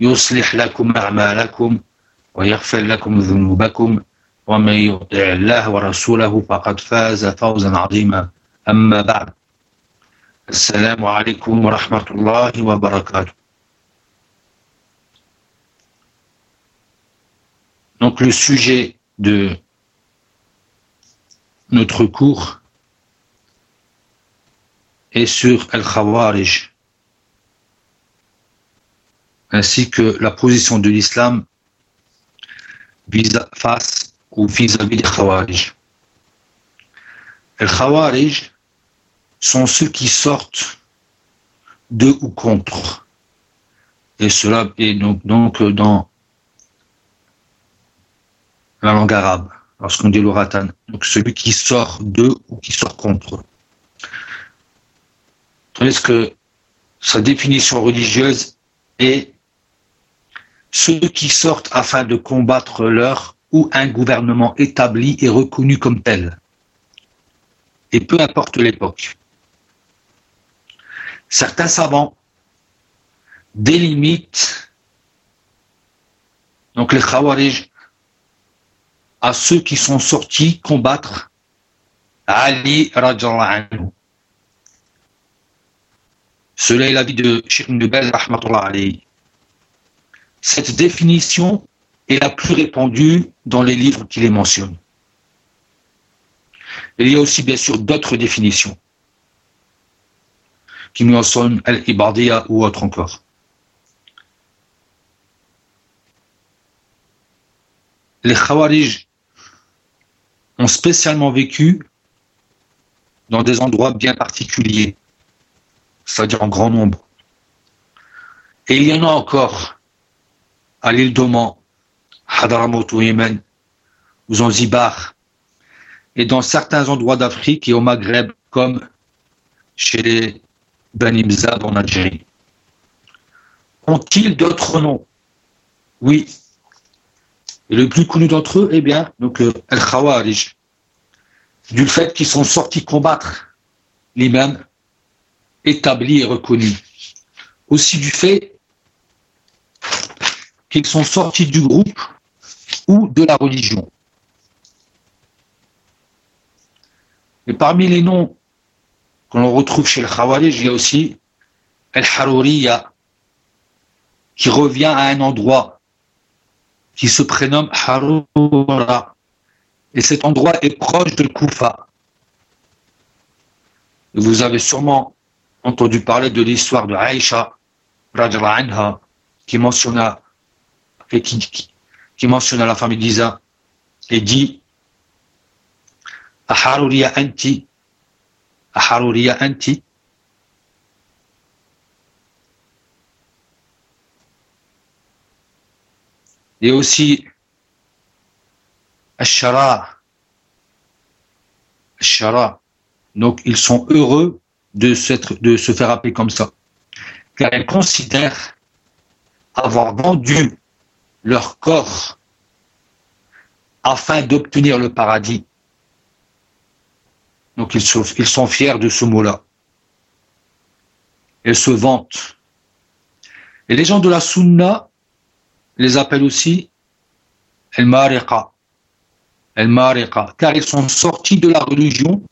يصلح لكم أعمالكم ويغفر لكم ذنوبكم ومن يطع الله ورسوله فقد فاز فوزا عظيما. أما بعد السلام عليكم ورحمة الله وبركاته. Donc le sujet de notre cours est sur Al-Khawarij, ainsi que la position de l'islam face ou vis-à-vis des Khawarij. Les Khawarij sont ceux qui sortent de ou contre. Et cela est donc, donc dans la langue arabe, lorsqu'on dit l'oratan. Donc celui qui sort de ou qui sort contre. Tandis que sa définition religieuse est ceux qui sortent afin de combattre leur ou un gouvernement établi et reconnu comme tel. Et peu importe l'époque. Certains savants délimitent donc les Khawarij à ceux qui sont sortis combattre Ali radiallahu. Cela est l'avis de Sheikh Nubel rahmatullah alayhi. Cette définition est la plus répandue dans les livres qui les mentionnent. Il y a aussi bien sûr d'autres définitions qui mentionnent Al-Ibadiya ou autre encore. Les Khawarij ont spécialement vécu dans des endroits bien particuliers, c'est-à-dire en grand nombre. Et il y en a encore à l'île d'Oman, Hadramaut au Yémen, ou Zanzibar, et dans certains endroits d'Afrique et au Maghreb, comme chez les Bani Mzab en Algérie. Ont-ils d'autres noms? Oui. Et le plus connu d'entre eux, eh bien, donc euh, Al-Khawarij, du fait qu'ils sont sortis combattre l'imam établi et reconnu. Aussi du fait qu'ils sont sortis du groupe ou de la religion. Et parmi les noms que l'on retrouve chez le Khawarij, il y a aussi Al-Haruriya, qui revient à un endroit qui se prénomme Harura. Et cet endroit est proche de Koufa. Vous avez sûrement entendu parler de l'histoire de Aïcha, anha, qui mentionna, et qui, qui, qui mentionna la famille d'Isa et dit Aharuriya anti, Aharuriya anti. Et aussi Ashara. Ashara. Donc ils sont heureux de, de se faire appeler comme ça. Car ils considèrent avoir vendu leur corps afin d'obtenir le paradis. Donc ils sont, fiers de ce mot-là. Ils se vantent. Et les gens de la Sunna les appellent aussi El-Mariqa. El-Mariqa. Car ils sont sortis de la religion,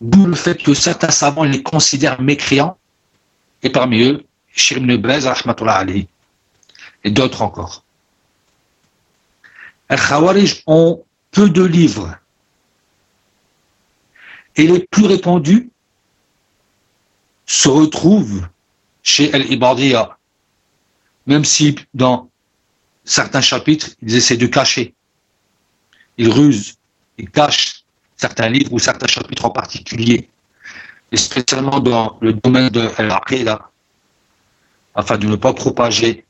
d'où le fait que certains savants les considèrent mécréants, et parmi eux, Shir ibn Baz, alayhi. et d'autres encore. Khawarij ont peu de livres et les plus répandus se retrouvent chez Al-Ibadiyya, même si dans certains chapitres, ils essaient de cacher. Ils rusent, ils cachent certains livres ou certains chapitres en particulier, et spécialement dans le domaine de l'Aqidah, afin de ne pas propager,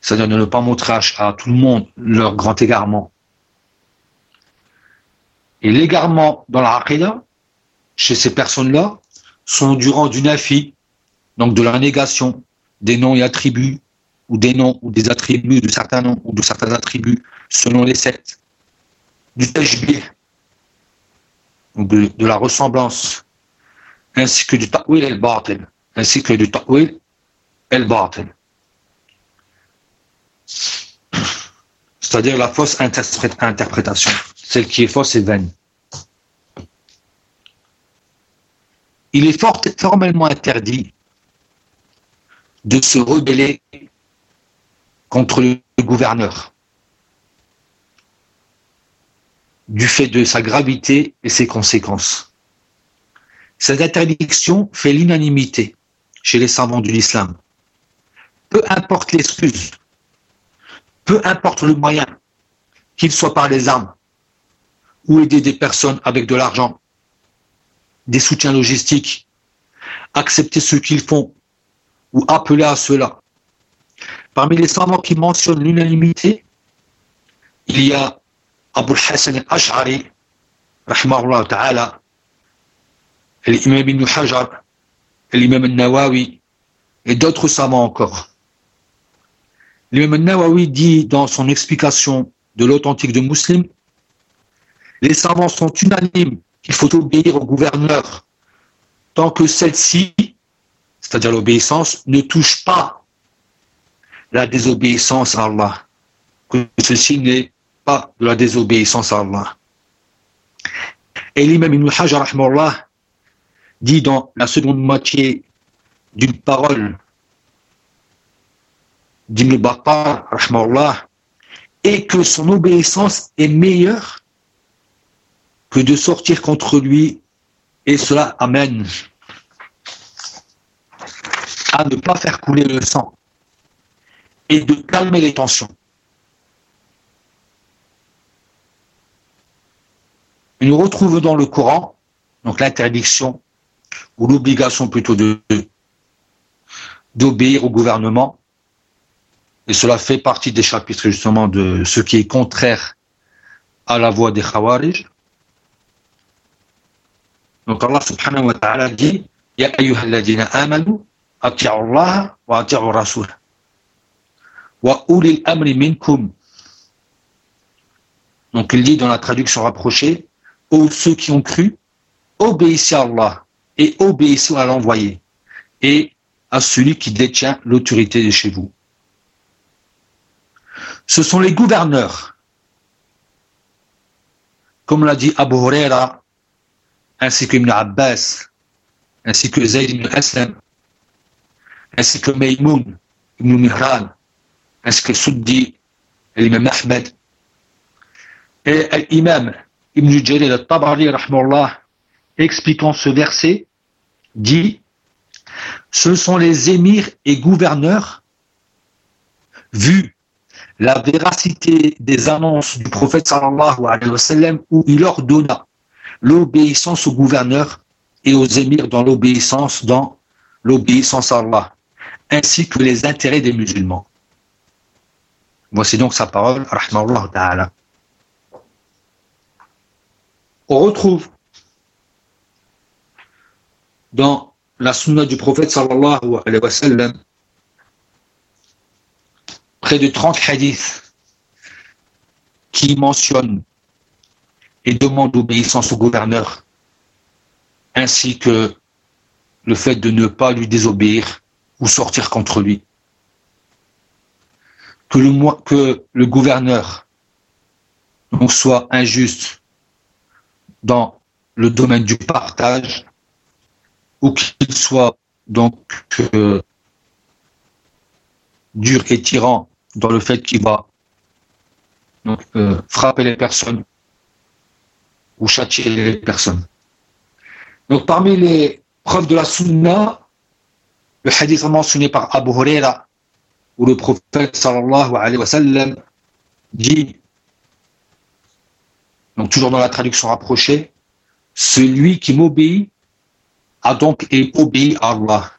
c'est-à-dire de ne pas montrer à tout le monde leur grand égarement. Et l'égarement dans la chez ces personnes-là, sont du rang du nafi, donc de la négation des noms et attributs, ou des noms ou des attributs de certains noms ou de certains attributs selon les sectes, du tajbih, de, de la ressemblance, ainsi que du ta'wil el batil, ainsi que du ta'wil el batil. C'est-à-dire la fausse interprétation, celle qui est fausse et vaine. Il est formellement interdit de se rebeller contre le gouverneur du fait de sa gravité et ses conséquences. Cette interdiction fait l'unanimité chez les savants de l'islam. Peu importe l'excuse, peu importe le moyen, qu'il soit par les armes ou aider des personnes avec de l'argent, des soutiens logistiques, accepter ce qu'ils font ou appeler à cela. Parmi les savants qui mentionnent l'unanimité, il y a Abu Hassan al-Ash'ari, ta'ala, l'imam ibn Hajar, l'imam al-Nawawi, et d'autres savants encore. L'imam al-Nawawi dit dans son explication de l'authentique de Muslim, les savants sont unanimes qu'il faut obéir au gouverneur tant que celle-ci, c'est-à-dire l'obéissance, ne touche pas la désobéissance à Allah, que ceci n'est pas la désobéissance à Allah. Et l'imam Ibn dit dans la seconde moitié d'une parole d'Ibn Battar et que son obéissance est meilleure que de sortir contre lui et cela amène à ne pas faire couler le sang et de calmer les tensions. nous retrouvons dans le Coran donc l'interdiction ou l'obligation plutôt de d'obéir au gouvernement et cela fait partie des chapitres justement de ce qui est contraire à la voie des Khawarij donc Allah subhanahu wa ta'ala dit Ya ayyuhalladina amanu ati'u Allah wa ati'u Rasul wa ulil amri minkum. Donc il dit dans la traduction rapprochée Ô ceux qui ont cru, obéissez à Allah et obéissez à l'envoyé et à celui qui détient l'autorité de chez vous. Ce sont les gouverneurs, comme l'a dit Abu Huraira ainsi que Ibn Abbas, ainsi que Zayd ibn Aslam, ainsi que Maymoun ibn Mihran, ainsi que Suddi, l'imam Ahmed, et l'imam Ibn Jalil al-Tabari, expliquant ce verset, dit Ce sont les émirs et gouverneurs, vu la véracité des annonces du prophète sallallahu alayhi wa sallam, où il ordonna l'obéissance au gouverneur et aux émirs dans l'obéissance dans l'obéissance à Allah, ainsi que les intérêts des musulmans. Voici donc sa parole, rahmahullah ta'ala. On retrouve dans la sunna du prophète sallallahu alayhi wa sallam près de 30 hadiths qui mentionnent et demande obéissance au gouverneur, ainsi que le fait de ne pas lui désobéir ou sortir contre lui. Que le, que le gouverneur soit injuste dans le domaine du partage ou qu'il soit donc euh, dur et tyran dans le fait qu'il va euh, frapper les personnes ou châtier les personnes. Donc parmi les preuves de la sunna, le hadith mentionné par Abu Huraira, où le prophète sallallahu alayhi wa dit, donc toujours dans la traduction rapprochée, celui qui m'obéit a donc et obéi à Allah.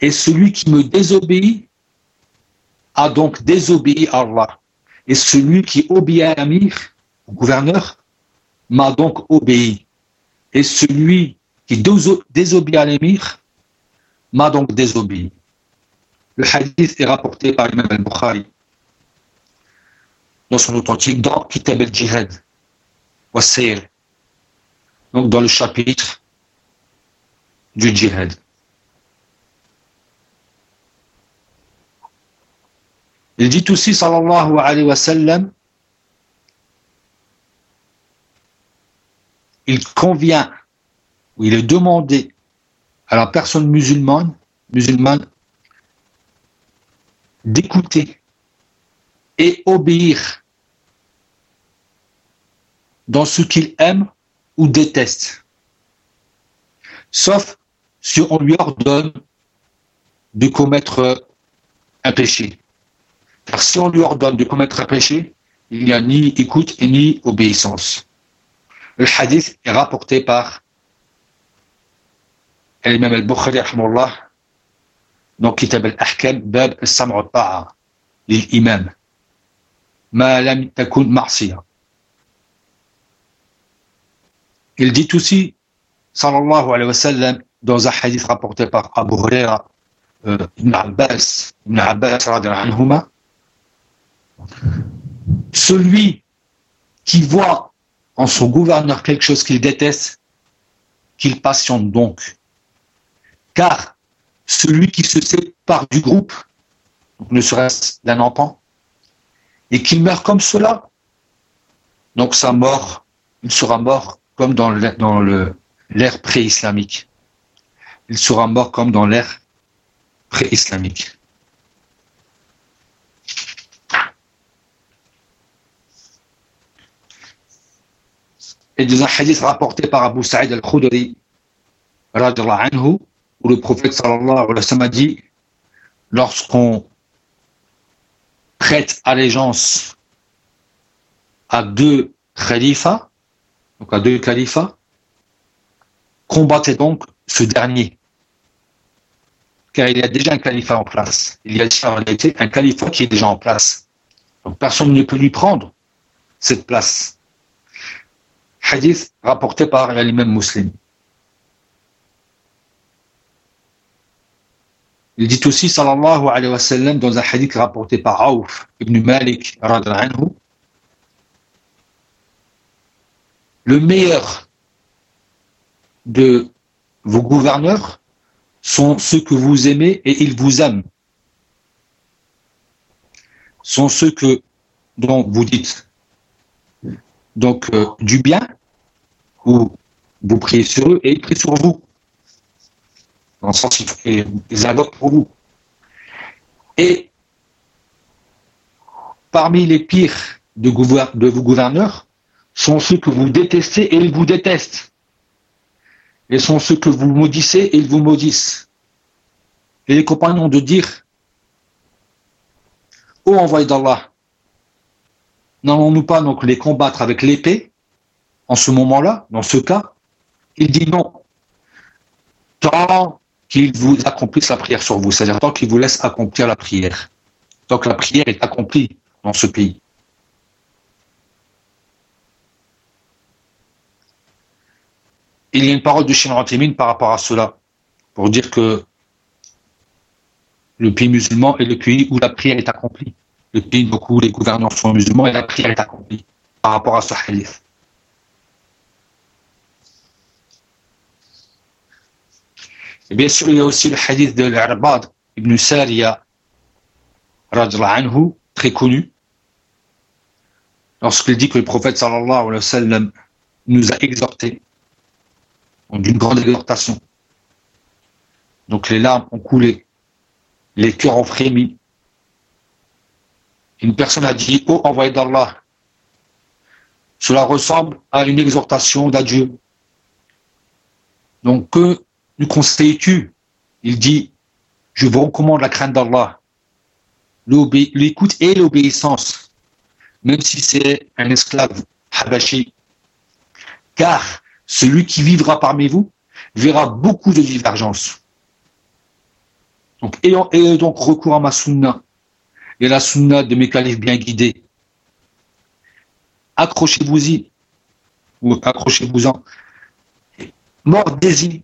Et celui qui me désobéit a donc désobéi à Allah. Et celui qui obéit à l'amir, au gouverneur, m'a donc obéi. Et celui qui désobéit à l'émir m'a donc désobéi. Le hadith est rapporté par l'imam al-Bukhari dans son authentique dans Kitab al-Jihad donc dans le chapitre du djihad. Il dit aussi, sallallahu alayhi wa sallam, il convient, ou il est demandé à la personne musulmane, musulmane d'écouter et obéir dans ce qu'il aime ou déteste, sauf si on lui ordonne de commettre un péché. Car si on lui ordonne de commettre un péché, il n'y a ni écoute et ni obéissance. Le hadith est rapporté par l'imam al-Bukhari, dans Kitab al-Ahkam, Bab al-Sam'a al-Ta'a, l'imam. Ma lam takun ma'siya. Il dit aussi, sallallahu alayhi wa sallam, dans un hadith rapporté par Abu Huraira, euh, Ibn Abbas, Ibn Abbas, anhuma, celui qui voit en son gouverneur quelque chose qu'il déteste, qu'il patiente donc. Car celui qui se sépare du groupe, ne serait-ce d'un enfant, et qu'il meurt comme cela, donc sa mort, il sera mort comme dans l'ère pré-islamique. Il sera mort comme dans l'ère pré-islamique. Et dans un hadith rapporté par Abu Sa'id al-Khudri, anhu, où le prophète sallallahu alayhi wa sallam a dit, lorsqu'on prête allégeance à deux khalifas, donc à deux califats, combattez donc ce dernier. Car il y a déjà un califat en place. Il y a en réalité un califat qui est déjà en place. Donc personne ne peut lui prendre cette place hadith rapporté par l'imam muslim. Il dit aussi, sallallahu alayhi wa sallam, dans un hadith rapporté par Aouf ibn Malik, anhu, le meilleur de vos gouverneurs sont ceux que vous aimez et ils vous aiment. Sont ceux que, dont vous dites donc euh, du bien, ou vous priez sur eux et ils prient sur vous. Dans le sens ils, ils invoquent pour vous. Et parmi les pires de, de vos gouverneurs sont ceux que vous détestez et ils vous détestent. Et sont ceux que vous maudissez et ils vous maudissent. Et les compagnons de dire, ô envoyé d'Allah, n'allons-nous pas donc les combattre avec l'épée en ce moment-là, dans ce cas Il dit non. Tant qu'il vous accomplisse la prière sur vous, c'est-à-dire tant qu'il vous laisse accomplir la prière. Tant que la prière est accomplie dans ce pays. Il y a une parole de Shimon par rapport à cela, pour dire que le pays musulman est le pays où la prière est accomplie le pays où les gouverneurs sont musulmans et la prière est accomplie par rapport à ce hadith. Et bien sûr, il y a aussi le hadith de l'Arbad ibn Sariya, anhu, très connu, lorsqu'il dit que le prophète sallallahu alayhi wa sallam nous a exhortés, d'une grande exhortation. Donc les larmes ont coulé, les cœurs ont frémi, une personne a dit, oh envoyé d'Allah, cela ressemble à une exhortation d'adieu. Donc, que nous conseilles-tu? Il dit, je vous recommande la crainte d'Allah, l'écoute et l'obéissance, même si c'est un esclave habashi. Car celui qui vivra parmi vous verra beaucoup de divergences. Donc, ayant, donc recours à ma sunna et la sunna de mes califs bien guidés, accrochez-vous-y, ou accrochez-vous-en, mordez-y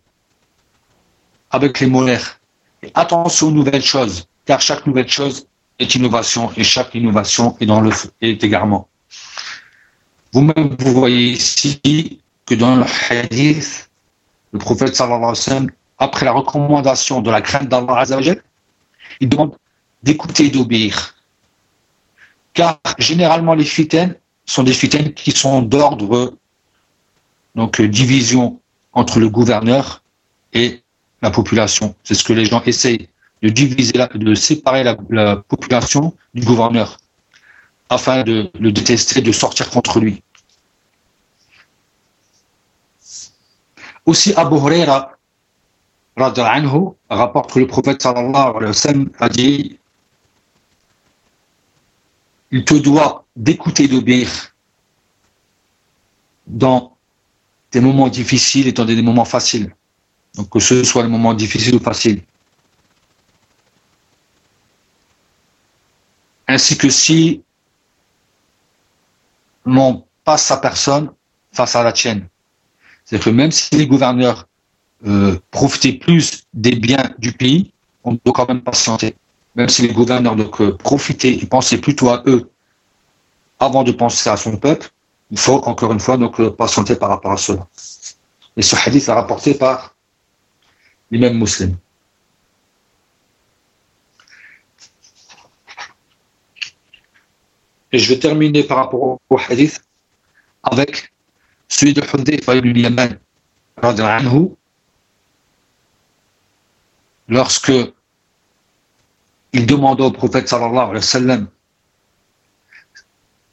avec les molaires. Et attention aux nouvelles choses, car chaque nouvelle chose est innovation et chaque innovation est dans le est égarement. Vous-même, vous voyez ici que dans le hadith, le prophète sallallahu alayhi wa sallam, après la recommandation de la crainte d'Allah il demande d'écouter et d'obéir. Car généralement, les fitaines sont des fitaines qui sont d'ordre, donc division entre le gouverneur et la population. C'est ce que les gens essayent de diviser, de séparer la, population du gouverneur afin de le détester, de sortir contre lui. Aussi, Abu Huraira rapporte que le prophète sallallahu alayhi wa sallam a dit il te doit d'écouter et d'obéir dans des moments difficiles et dans des moments faciles. Donc que ce soit le moment difficile ou facile. Ainsi que si l'on passe sa personne face à la tienne. C'est que même si les gouverneurs euh, profitaient plus des biens du pays, on doit quand même patienter. Même si les gouverneurs donc, euh, profitaient et pensaient plutôt à eux avant de penser à son peuple, il faut encore une fois donc euh, patienter par rapport à cela. Et ce hadith est rapporté par les mêmes musulmans. Et je vais terminer par rapport au hadith avec celui de Hudayfa ibn Yaman lorsque il demanda au prophète sallallahu alayhi wa sallam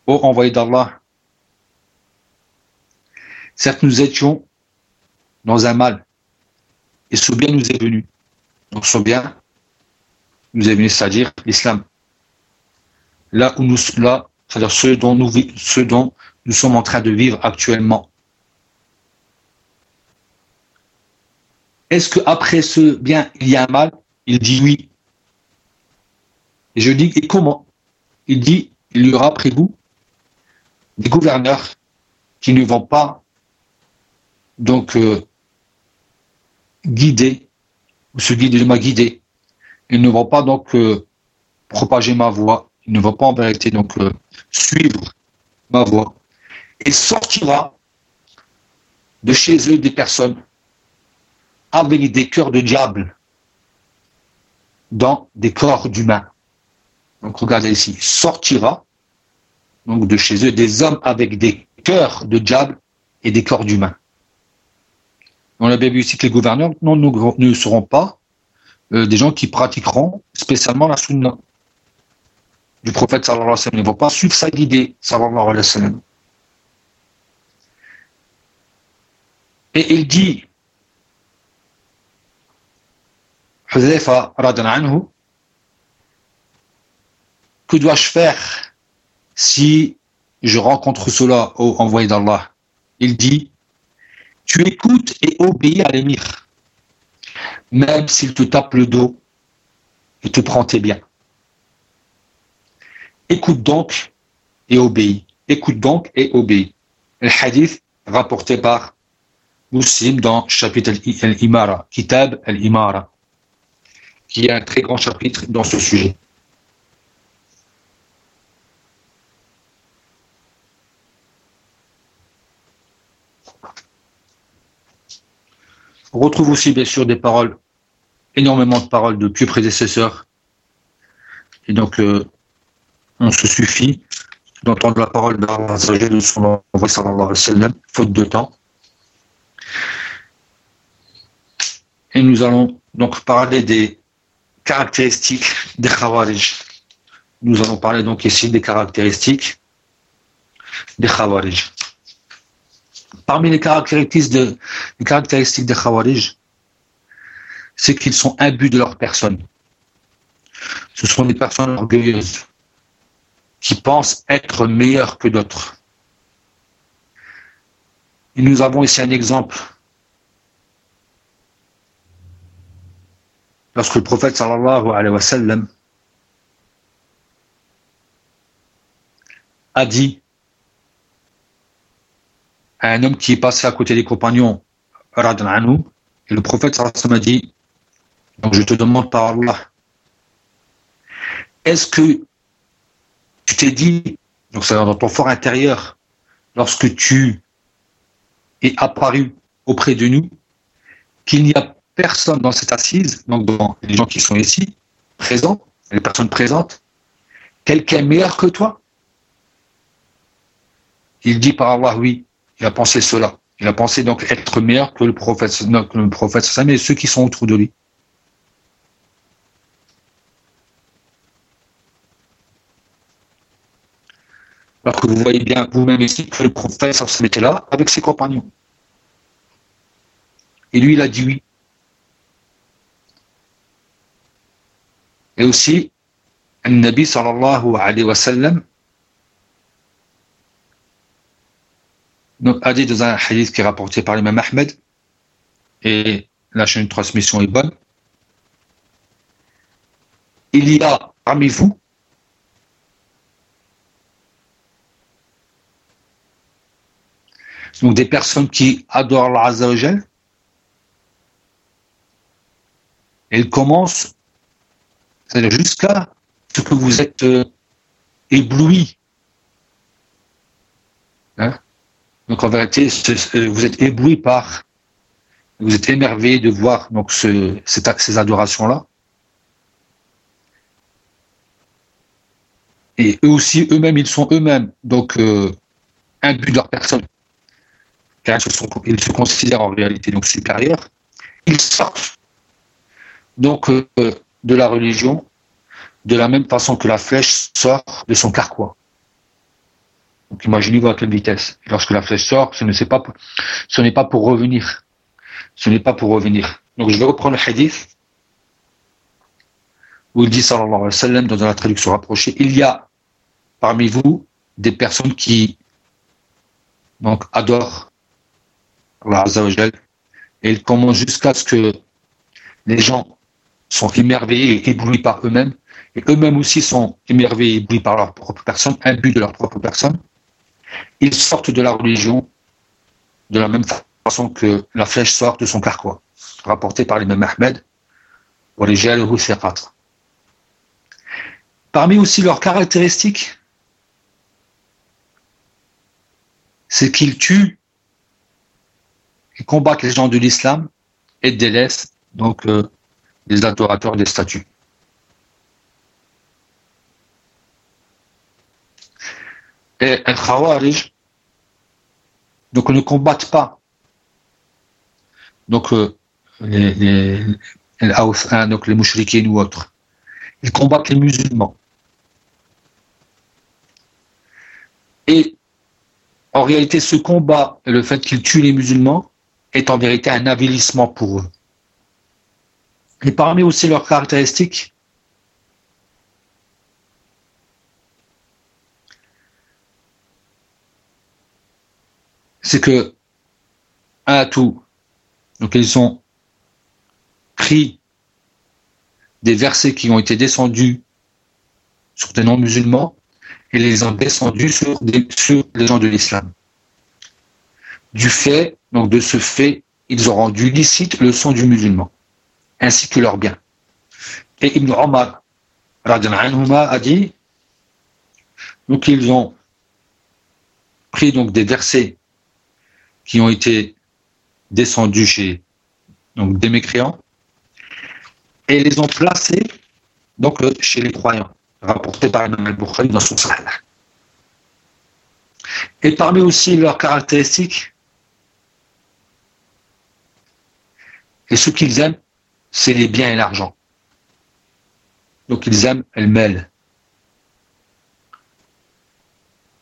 Ô envoyé d'Allah, certes nous étions dans un mal, et ce bien nous est venu. Donc ce bien nous est venu, c'est-à-dire l'islam. Là où nous, là, c'est-à-dire ce dont nous, nous sommes en train de vivre actuellement. Est-ce qu'après ce bien, il y a un mal? Il dit oui. Et je dis, et comment? Il dit, il y aura après vous des gouverneurs qui ne vont pas donc euh, guider ou se guider de ma guider. Ils ne vont pas donc euh, propager ma voix. Ils ne vont pas en vérité donc euh, suivre ma voix. Et sortira de chez eux des personnes avec des cœurs de diable dans des corps d'humains. Donc regardez ici, sortira donc de chez eux des hommes avec des cœurs de diable et des corps d'humains. Dans la Bible ici que les gouverneurs non, ne seront pas euh, des gens qui pratiqueront spécialement la sunna du prophète sallallahu alayhi wa sallam. Ils ne vont pas suivre sa guidée sallallahu alayhi wa sallam. Et il dit que dois-je faire si je rencontre cela au envoyé d'Allah? Il dit Tu écoutes et obéis à l'émir, même s'il te tape le dos et te prend tes biens. Écoute donc et obéis. Écoute donc et obéis. Le hadith rapporté par Muslim dans chapitre Al-Imara, Kitab Al-Imara qui est un très grand chapitre dans ce sujet. On retrouve aussi bien sûr des paroles, énormément de paroles de pieux prédécesseurs. Et donc, euh, on se suffit d'entendre la parole d'Allah de son envoyé sallallahu alayhi faute de temps. Et nous allons donc parler des caractéristiques des Khawarij. nous allons parler donc ici des caractéristiques des Khawarij. Parmi les caractéristiques, des Khawarij, c'est qu'ils sont imbus de leur personne. Ce sont des personnes orgueilleuses qui pensent être meilleures que d'autres. Et nous avons ici un exemple. Lorsque le prophète a dit un homme qui est passé à côté des compagnons, et le prophète a dit, donc je te demande par Allah, est-ce que tu t'es dit, donc c'est dans ton fort intérieur, lorsque tu es apparu auprès de nous, qu'il n'y a personne dans cette assise, donc dans les gens qui sont ici, présents, les personnes présentes, quelqu'un meilleur que toi? Il dit par Allah, oui, il a pensé cela. Il a pensé donc être meilleur que le prophète, que le prophète, mais ceux qui sont autour de lui. Alors que vous voyez bien vous-même ici que le prophète se mettait là avec ses compagnons. Et lui, il a dit oui. Et aussi, le Nabi sallallahu alayhi wa sallam dit dans un hadith qui est rapporté par l'imam Ahmed, et la chaîne de transmission est bonne, il y a parmi vous donc des personnes qui adorent elles commencent, c'est-à-dire jusqu'à ce que vous êtes euh, ébloui. Hein? Donc en vérité, euh, vous êtes ébloui par, vous êtes émerveillé de voir donc ce, ces adorations-là. Et eux aussi, eux-mêmes, ils sont eux-mêmes donc euh, imbus de leur personne car ils se considèrent en réalité donc supérieurs, ils sortent donc euh, de la religion de la même façon que la flèche sort de son carquois. Donc imaginez-vous à quelle vitesse. lorsque la flèche sort, ce n'est pas, ce n'est pas pour revenir. Ce n'est pas pour revenir. Donc je vais reprendre le hadith où il dit sallallahu alayhi wa sallam dans la traduction rapprochée, il y a parmi vous des personnes qui donc adorent et il commence jusqu'à ce que les gens sont émerveillés et éblouis par eux-mêmes, et eux-mêmes aussi sont émerveillés et éblouis par leur propre personne, but de leur propre personne. Ils sortent de la religion de la même façon que la flèche sort de son carquois, rapporté par l'imam Ahmed, Parmi aussi leurs caractéristiques, c'est qu'ils tuent qui combattent les gens de l'islam et délaissent donc euh, les adorateurs des statues. Et un khawarij donc ne combattent pas donc euh, les, les, les, donc les ou autres. Ils combattent les musulmans. Et en réalité, ce combat le fait qu'ils tuent les musulmans est en vérité un avilissement pour eux. Et parmi aussi leurs caractéristiques, c'est que, un tout, donc ils ont pris des versets qui ont été descendus sur des non-musulmans et les ont descendus sur, des, les gens de l'islam. Du fait donc de ce fait, ils ont rendu licite le son du musulman, ainsi que leur bien. Et Ibn Omar a dit, donc ils ont pris donc des versets qui ont été descendus chez donc des mécréants et les ont placés donc chez les croyants, rapportés par Imam al-Bukhari dans son Sahih. Et parmi aussi leurs caractéristiques, Et ce qu'ils aiment, c'est les biens et l'argent. Donc ils aiment elles mêlent.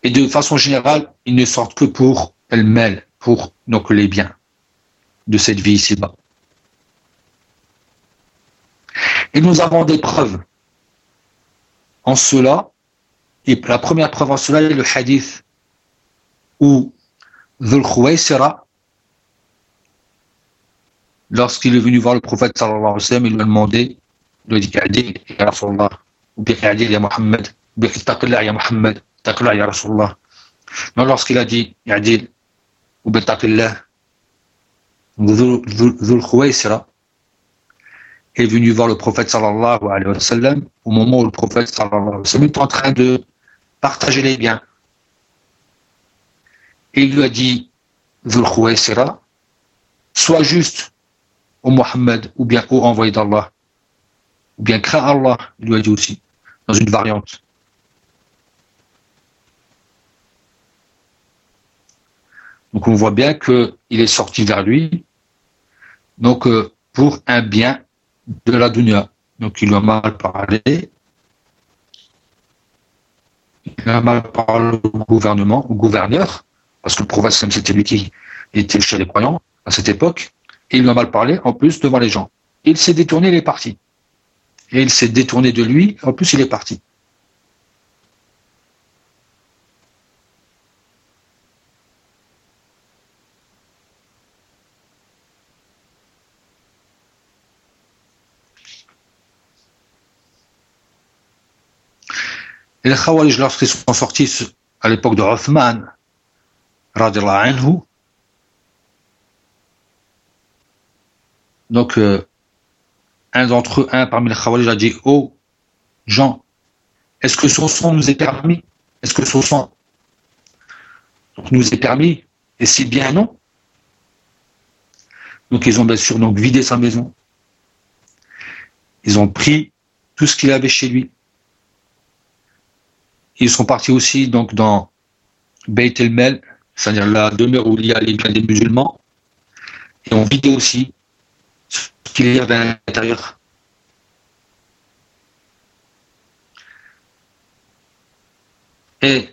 Et de façon générale, ils ne sortent que pour elles-mêmes, pour donc les biens de cette vie ici-bas. Et nous avons des preuves en cela. Et la première preuve en cela est le hadith où Dhul Khuwaysira, lorsqu'il est venu voir le prophète sallallahu alayhi wa sallam, il lui a demandé, il lui a dit Adil, ya Rasulallah, Adil, ya Muhammad, Taqillah, ya Muhammad, Taqillah, ya Rasulallah. Mais lorsqu'il a dit Adil, ou bien Taqillah, Dhul Khuwaysira, est venu voir le prophète sallallahu alayhi wa sallam au moment où le prophète sallallahu alayhi wa sallam est en train de partager les biens. Et il lui a dit, Dhul Khuwaysira, sois juste au Muhammad ou bien au envoyé d'Allah, ou bien crains Allah, il lui a dit aussi, dans une variante. Donc on voit bien qu'il est sorti vers lui, donc euh, pour un bien de la dunya. Donc il lui a mal parlé. Il a mal parlé au gouvernement, au gouverneur, parce que le prophète, c'était lui qui était chez les croyants à cette époque, et il lui a mal parlé, en plus, devant les gens. Il s'est détourné, il est parti. Et il s'est détourné de lui, en plus, il est parti. Les Khawarij, lorsqu'ils sont sortis à l'époque de Othman, anhu, donc euh, un d'entre eux, un parmi les Khawarij a dit Oh, Jean, est-ce que son sang nous est permis? Est-ce que son sang nous est permis? Et si bien non Donc ils ont bien sûr vidé sa maison. Ils ont pris tout ce qu'il avait chez lui. Ils sont partis aussi donc dans Beit el-Mel, c'est-à-dire la demeure où il y a les des musulmans, et ont vidé aussi ce qu'il y avait à l'intérieur. Et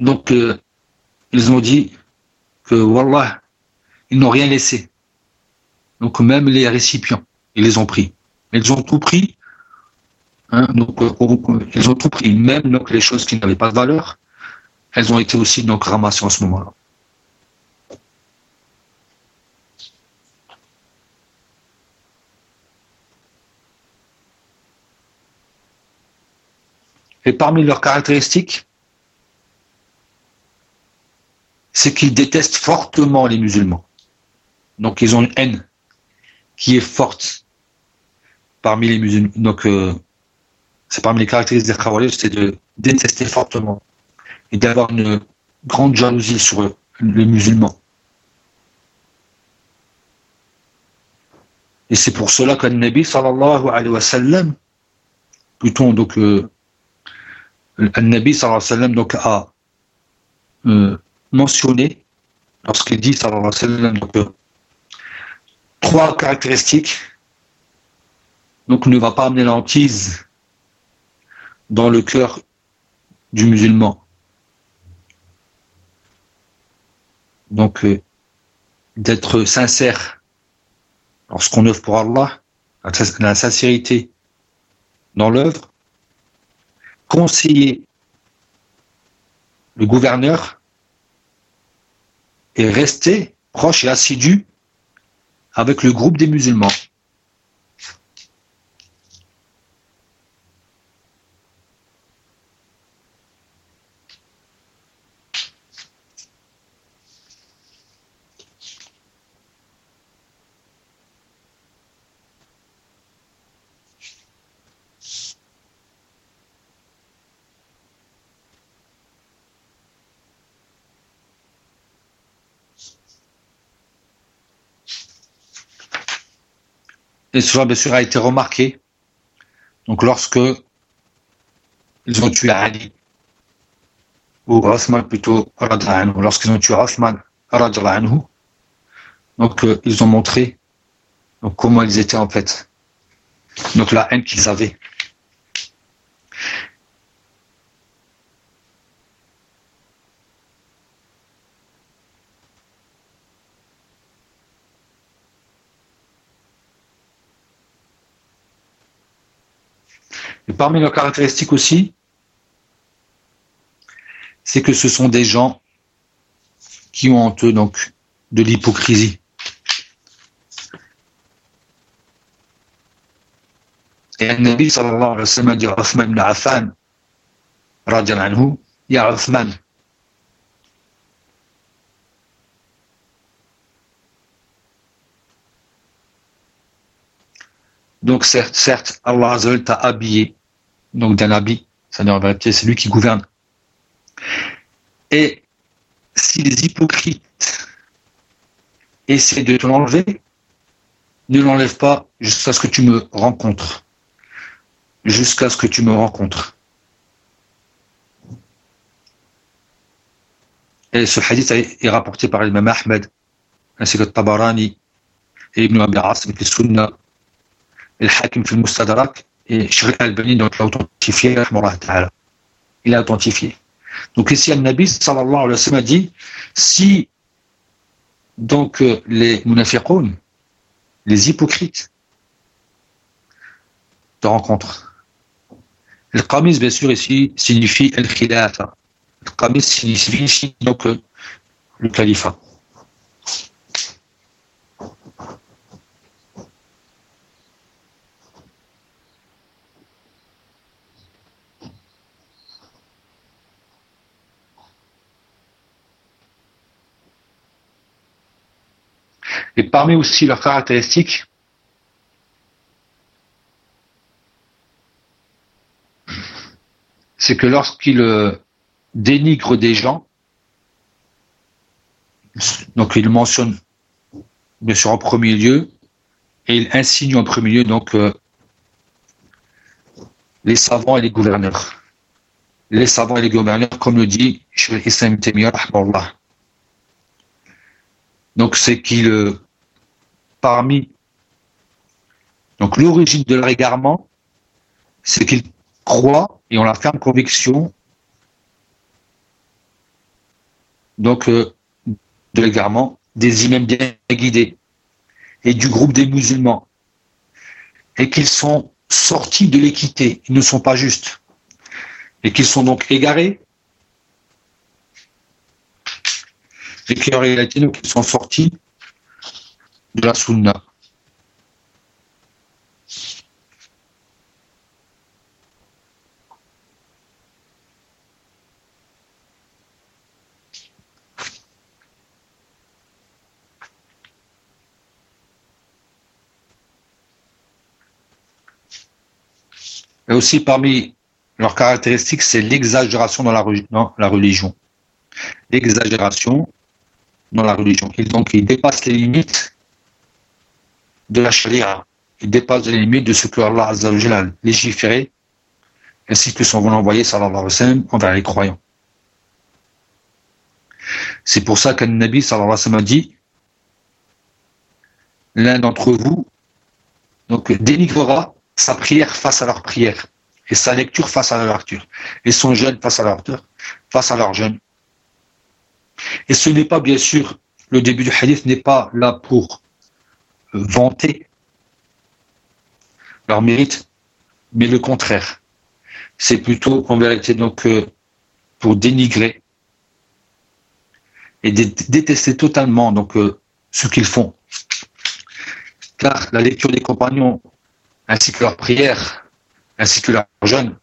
donc, euh, ils ont dit que, Wallah, ils n'ont rien laissé. Donc, même les récipients, ils les ont pris. Ils ont tout pris Hein, donc, euh, ils ont tout pris, même donc, les choses qui n'avaient pas de valeur, elles ont été aussi donc ramassées en ce moment-là. Et parmi leurs caractéristiques, c'est qu'ils détestent fortement les musulmans. Donc ils ont une haine qui est forte parmi les musulmans. Donc euh, c'est parmi les caractéristiques des c'est de détester fortement et d'avoir une grande jalousie sur les musulmans. Et c'est pour cela que le Nabi sallallahu alayhi wa sallam, plutôt donc, euh, le Nabi sallallahu alayhi sallam donc, a euh, mentionné, lorsqu'il dit sallallahu alayhi wa sallam, donc, euh, trois caractéristiques, donc ne va pas amener l'antise dans le cœur du musulman. Donc, euh, d'être sincère lorsqu'on œuvre pour Allah, la sincérité dans l'œuvre, conseiller le gouverneur et rester proche et assidu avec le groupe des musulmans. Et cela, bien sûr, a été remarqué. Donc, lorsque ils ont tué Ali, ou Othman plutôt, lorsqu'ils ont tué Othman, donc euh, ils ont montré comment ils étaient en fait. Donc la haine qu'ils avaient. Parmi leurs caractéristiques aussi, c'est que ce sont des gens qui ont en eux donc de l'hypocrisie. Et un Nabi sallallahu alayhi wa sallam dit Uthman ibn Affan, anhu, Ya Uthman, Donc certes, certes Allah t'a habillé donc d'un habit, en vérité c'est lui qui gouverne. Et si les hypocrites essaient de te l'enlever, ne l'enlève pas jusqu'à ce que tu me rencontres. Jusqu'à ce que tu me rencontres. Et ce hadith est rapporté par l'imam Ahmed, ainsi que Tabarani et Ibn Abi Asim, Sunnah, le Hakim fil Mustadrak et Sheikh Al-Albani donc l'a authentifié il a authentifié. Donc ici le Nabi sallallahu alayhi wa sallam a dit si donc les munafiqoun les hypocrites te rencontrent. Le qamis bien sûr ici signifie el-khilafa le qamis signifie donc le califat Et parmi aussi leurs caractéristiques, c'est que lorsqu'ils euh, dénigrent des gens, donc ils mentionnent bien sûr en premier lieu, et ils insinuent en premier lieu donc euh, les savants et les gouverneurs. Les savants et les gouverneurs, comme le dit Islam Temir, donc c'est qu'ils euh, parmi donc l'origine de leur égarement, c'est qu'ils croient et ont la ferme conviction donc euh, de l'égarement des imams bien guidés et du groupe des musulmans et qu'ils sont sortis de l'équité, ils ne sont pas justes et qu'ils sont donc égarés et qu'en réalité donc ils sont sortis de la sunna. Et aussi parmi leurs caractéristiques, c'est l'exagération dans la, dans la religion. L'exagération dans la religion. Ils, donc, ils dépassent les limites de la charia. Il dépasse les limites de ce que Allah a légiféré, ainsi que son envoyé, sallallahu alayhi envers les croyants. C'est pour ça qu'un Nabi, sallallahu alayhi wa sallam, a dit, l'un d'entre vous, donc, dénigrera sa prière face à leur prière, et sa lecture face à leur lecture, et son jeûne face à leur face à leur jeûne. Et ce n'est pas, bien sûr, le début du hadith n'est pas là pour vanter leur mérite, mais le contraire. C'est plutôt en vérité donc euh, pour dénigrer et détester totalement donc euh, ce qu'ils font. Car la lecture des compagnons ainsi que leur prière, ainsi que leur jeûne,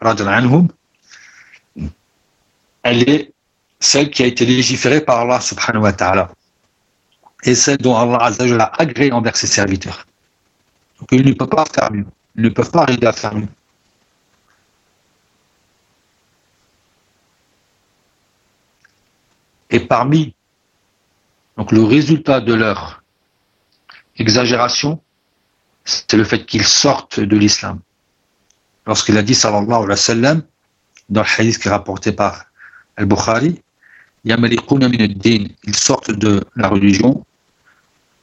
elle est celle qui a été légiférée par Allah subhanahu wa ta'ala et celle dont Allah a agréé envers ses serviteurs. Donc ils ne peuvent pas faire mieux. Ils ne peuvent pas arriver à faire mieux. Et parmi donc le résultat de leur exagération, c'est le fait qu'ils sortent de l'islam. Lorsqu'il a dit sallallahu alayhi wa sallam, dans le hadith qui est rapporté par Al-Bukhari, ils sortent de la religion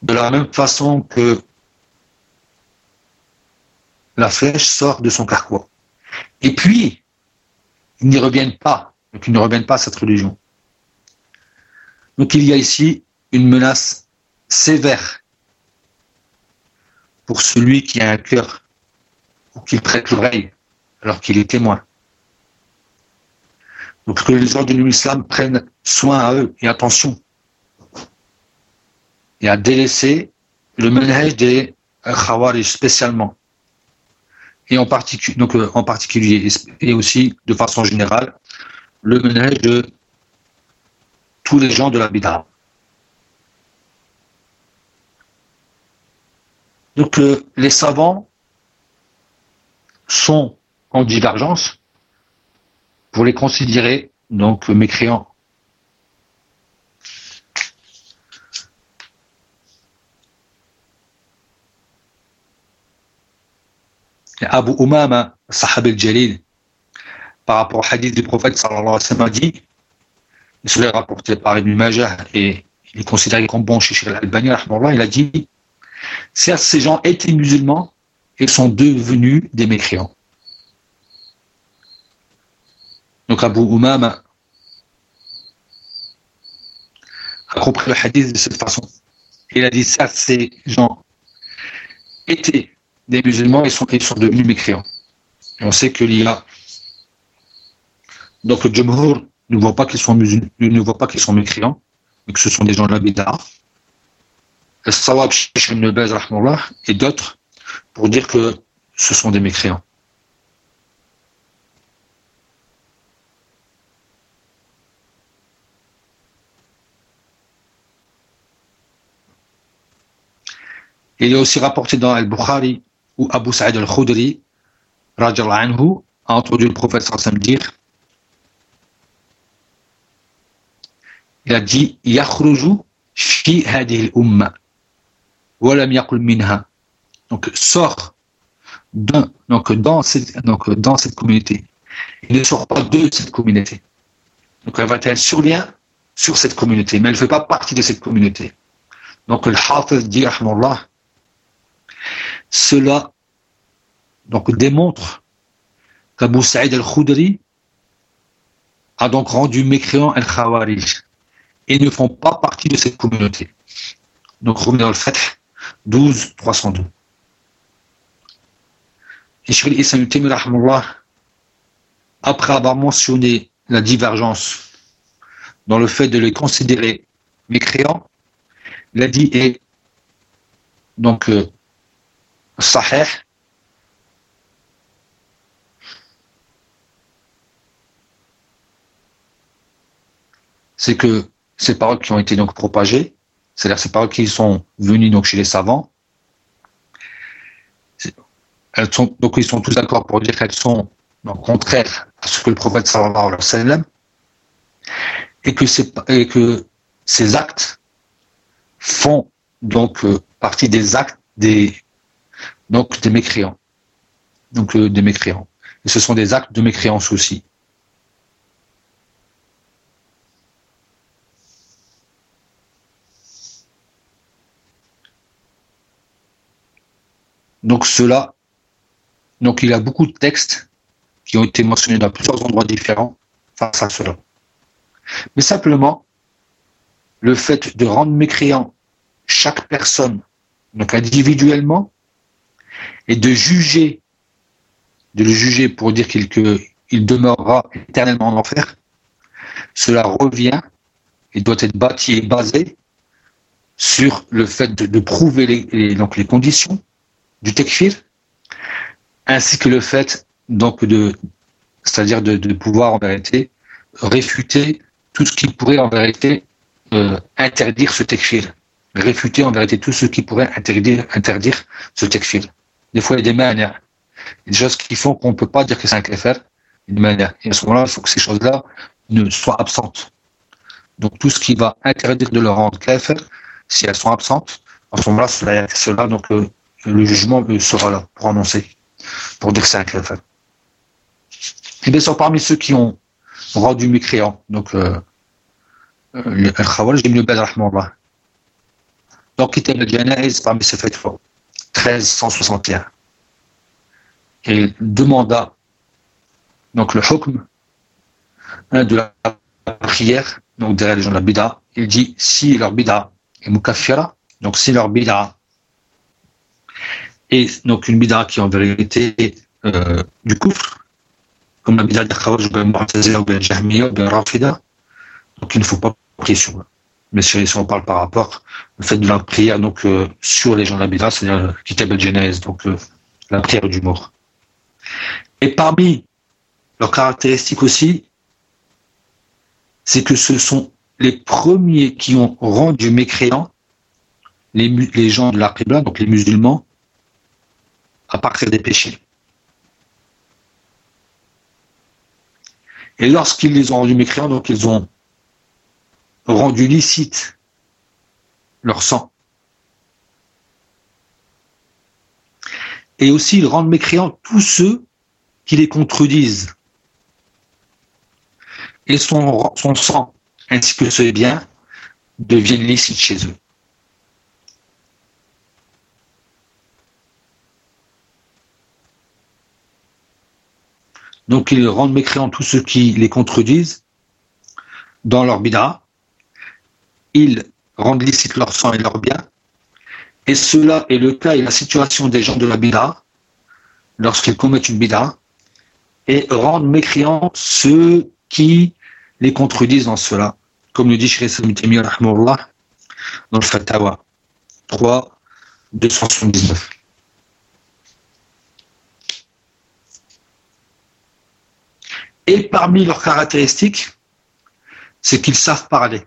de la même façon que la flèche sort de son carquois. Et puis, ils n'y reviennent pas, donc ils ne reviennent pas à cette religion. Donc il y a ici une menace sévère pour celui qui a un cœur ou qui prête l'oreille alors qu'il est témoin. Donc que les gens de l'islam prennent soin à eux et attention et à délaisser le manhaj des Khawarij spécialement et en donc euh, en particulier et aussi de façon générale le manhaj de tous les gens de la bid'a. Donc euh, les savants sont en divergence pour les considérer donc mécréants. Abu Umama, Sahab al-Jalil, par rapport au hadith du prophète sallallahu alayhi wa sallam, dit, il se l'est rapporté par Ibn Majah et il est considéré comme bon chez Al-Albani, il a dit, certes ces gens étaient musulmans et sont devenus des mécréants. Donc Abu Umama a compris le hadith de cette façon. Il a dit ça, ces gens étaient des musulmans et sont, sont devenus mécréants. On sait qu'il y a. Donc le ne voit pas qu'ils sont musulmans, ne voit pas qu'ils sont mécréants, mais que ce sont des gens de la bid'a. Sawab et d'autres pour dire que ce sont des mécréants. Il est aussi rapporté dans Al-Bukhari où Abu Sa'id al-Khudri anhu, a entendu le prophète sallam dire il a dit yakhruju fi hadhihi al-umma wa lam yaqul minha donc sort donc dans cette donc dans cette communauté. Il ne sort pas de cette communauté. Donc elle va être un surlien sur cette communauté. Mais elle ne fait pas partie de cette communauté. Donc le Hafiz dit rahmallah cela donc, démontre qu'Abu Saïd al-Khudri a donc rendu mécréant al-Khawarij et ne font pas partie de cette communauté. Donc, le fait 12, 302. Et Shri Islam après avoir mentionné la divergence dans le fait de les considérer mécréants, il a dit et donc euh, sahih, c'est que ces paroles qui ont été donc propagées, c'est-à-dire ces paroles qui sont venues donc chez les savants, elles sont, donc ils sont tous d'accord pour dire qu'elles sont contraires à ce que le prophète sallallahu alayhi wa sallam, et que, et que ces actes font donc euh, partie des actes des donc des mécréants. Donc euh, des mécréants. Et ce sont des actes de mécréance aussi. Donc cela, donc il y a beaucoup de textes qui ont été mentionnés dans plusieurs endroits différents face à cela. Mais simplement, le fait de rendre mécréant chaque personne, donc individuellement, et de juger, de le juger pour dire qu'il il demeurera éternellement en enfer, cela revient et doit être bâti et basé sur le fait de, prouver les, donc les conditions du tekfir, ainsi que le fait donc de, c'est-à-dire de, pouvoir en vérité réfuter tout ce qui pourrait en vérité euh, interdire ce tekfir, réfuter en vérité tout ce qui pourrait interdire, interdire ce tekfir. Des fois, il y a des manières, des choses qui font qu'on ne peut pas dire que c'est un kafir, une manière. Et à ce moment-là, il faut que ces choses-là ne soient absentes. Donc tout ce qui va interdire de le rendre kafir, si elles sont absentes, en ce moment-là, cela, cela donc euh, le jugement sera là pour annoncer, pour dire que c'est un kafir. Et bien sûr, parmi ceux qui ont rendu mécréant, donc euh, euh le Khawarij ibn Baz rahmallah. Donc, était le Janaïs parmi ces faits 1361. Et demanda donc le hukm hein, de la prière, donc derrière les gens de la bida, il dit si leur bida est mukaffira, donc si leur bida et donc une bid'a qui en vérité euh, du coufre, comme la bid'a des Khawarij, ou bien Mu'tazila, ou bien Jahmiya, ou Rafida. Donc il ne faut pas prier sur eux. Mais si on parle par rapport au fait de la prière donc, euh, sur les gens de la bid'a, c'est-à-dire Kitab al-Genèse, donc euh, la prière du mort. Et parmi leurs caractéristiques aussi, c'est que ce sont les premiers qui ont rendu mécréants les, les gens de la Qibla, donc les musulmans, à partir des péchés. Et lorsqu'ils les ont rendus mécréants, donc ils ont rendu licite leur sang. Et aussi, ils rendent mécréants tous ceux qui les contredisent. Et son, sang, ainsi que ses biens, deviennent licites chez eux. Donc ils rendent mécréants tous ceux qui les contredisent dans leur bid'a. Ils rendent licite leur sang et leurs biens. Et cela est le cas et la situation des gens de la bid'a lorsqu'ils commettent une bid'a et rendent mécréants ceux qui les contredisent dans cela. Comme le dit Shri dans le Fatawa 3, 279. Et parmi leurs caractéristiques, c'est qu'ils savent parler.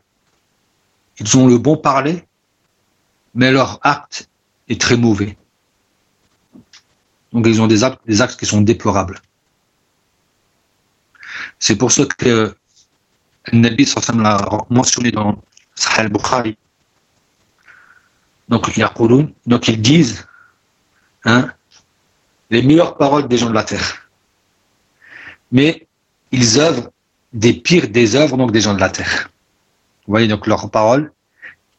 Ils ont le bon parler, mais leur acte est très mauvais. Donc ils ont des actes, qui sont déplorables. C'est pour ça que Nabi l'a mentionné dans Sahel bukhari Donc, donc ils disent hein, les meilleures paroles des gens de la terre. Mais ils œuvrent des pires des œuvres donc des gens de la terre. Vous voyez donc leur parole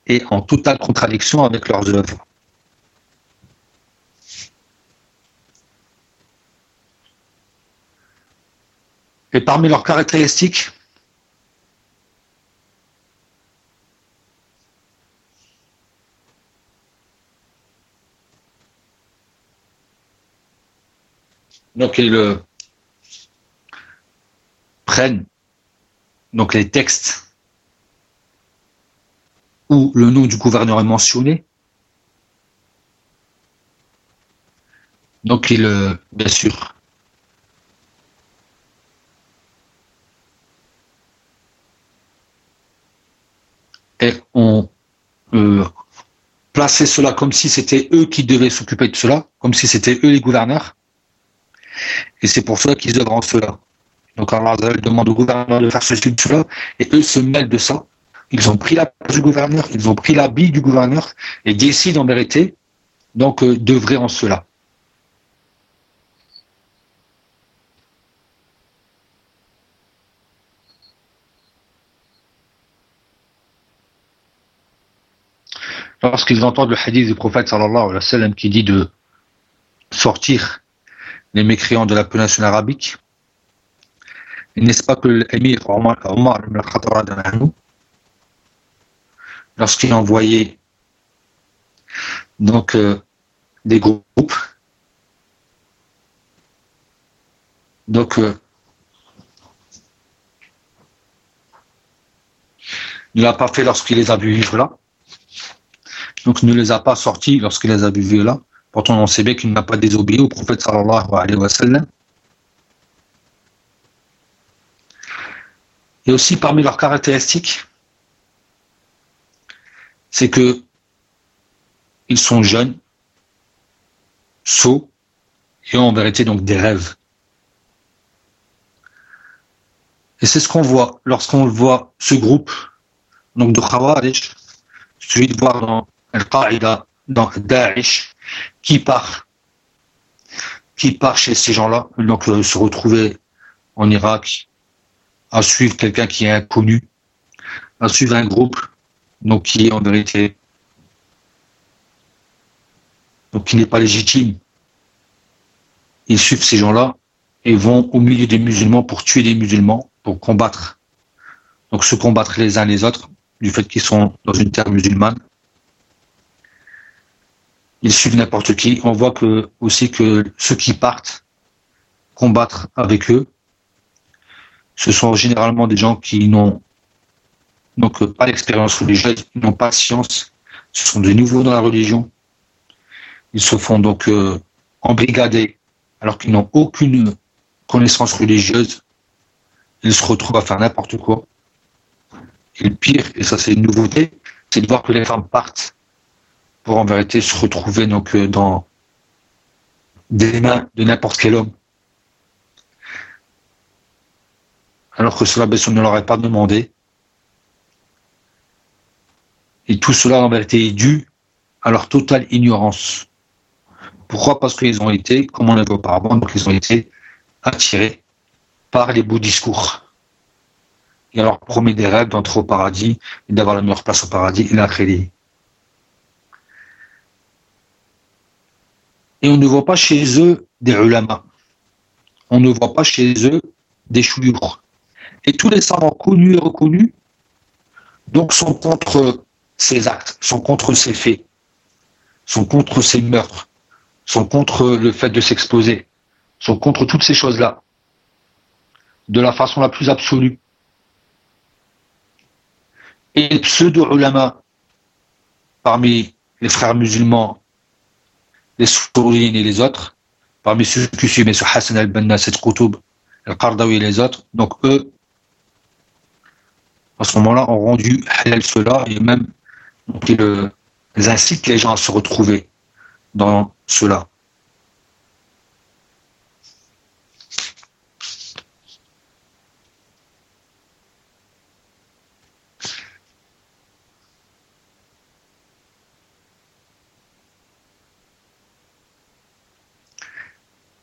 est en totale contradiction avec leurs œuvres. Et parmi leurs caractéristiques, donc ils, prennent donc les textes le nom du gouverneur est mentionné. Donc il, euh, bien sûr, et on euh, cela comme si c'était eux qui devaient s'occuper de cela, comme si c'était eux les gouverneurs. Et c'est pour cela qu'ils œuvrent en cela. Donc Allah demande au gouvernement de faire ceci ou cela, et eux se mêlent de ça. Ils ont pris la place du gouverneur, ils ont pris l'habit du gouverneur, et décident en vérité, donc, euh, d'œuvrer en cela. Lorsqu'ils entendent le hadith du prophète sallallahu alayhi wa sallam qui dit de sortir les mécréants de la péninsule arabique, n'est-ce pas que l'émir Omar, Omar lorsqu'il a envoyé donc euh, des groupes, donc euh, il ne l'a pas fait lorsqu'il les a vus vivre là, donc il ne les a pas sortis lorsqu'il les a vus vivre là. Pourtant, on sait bien qu'il n'a pas désobéi au prophète sallallahu alayhi wa sallam. Et aussi parmi leurs caractéristiques, c'est que ils sont jeunes, sots, et ont en vérité donc des rêves. Et c'est ce qu'on voit lorsqu'on voit ce groupe donc de Khawarij, celui de voir dans Al-Qaïda, dans Daesh, qui part, qui part chez ces gens-là, donc euh, se retrouver en Irak, à suivre quelqu'un qui est inconnu, à suivre un groupe, donc qui est en vérité, donc qui n'est pas légitime. Ils suivent ces gens-là et vont au milieu des musulmans pour tuer des musulmans, pour combattre. Donc se combattre les uns les autres, du fait qu'ils sont dans une terre musulmane. Ils suivent n'importe qui. On voit que aussi que ceux qui partent combattre avec eux, ce sont généralement des gens qui n'ont donc pas d'expérience religieuse, n'ont pas de science, ce sont des nouveaux dans la religion. Ils se font donc euh, embrigader alors qu'ils n'ont aucune connaissance religieuse. Ils se retrouvent à faire n'importe quoi. Et le pire, et ça c'est une nouveauté, c'est de voir que les femmes partent pour en vérité se retrouver donc euh, dans des mains de n'importe quel homme. Alors que cela, on ne l'aurait pas demandé. Et tout cela, en vérité, est dû à leur totale ignorance. Pourquoi? Parce qu'ils ont été, comme on l'a auparavant, donc ils ont été attirés par les beaux discours. Et alors promet des rêves d'entrer au paradis et d'avoir la meilleure place au paradis et crédit. Et on ne voit pas chez eux des ulama. On ne voit pas chez eux des chouyours. Et tous les savants connus et reconnus donc sont contre ces actes, sont contre ces faits, sont contre ces meurtres, sont contre le fait de s'exposer, sont contre toutes ces choses-là, de la façon la plus absolue. Et les pseudo-ulama, parmi les frères musulmans, les sourines et les autres, parmi ceux qui suivent M. Hassan al-Banna, Seth Qutub, al-Qardawi et les autres, donc eux, à ce moment-là, ont rendu halal cela et même donc, ils incitent les gens à se retrouver dans cela.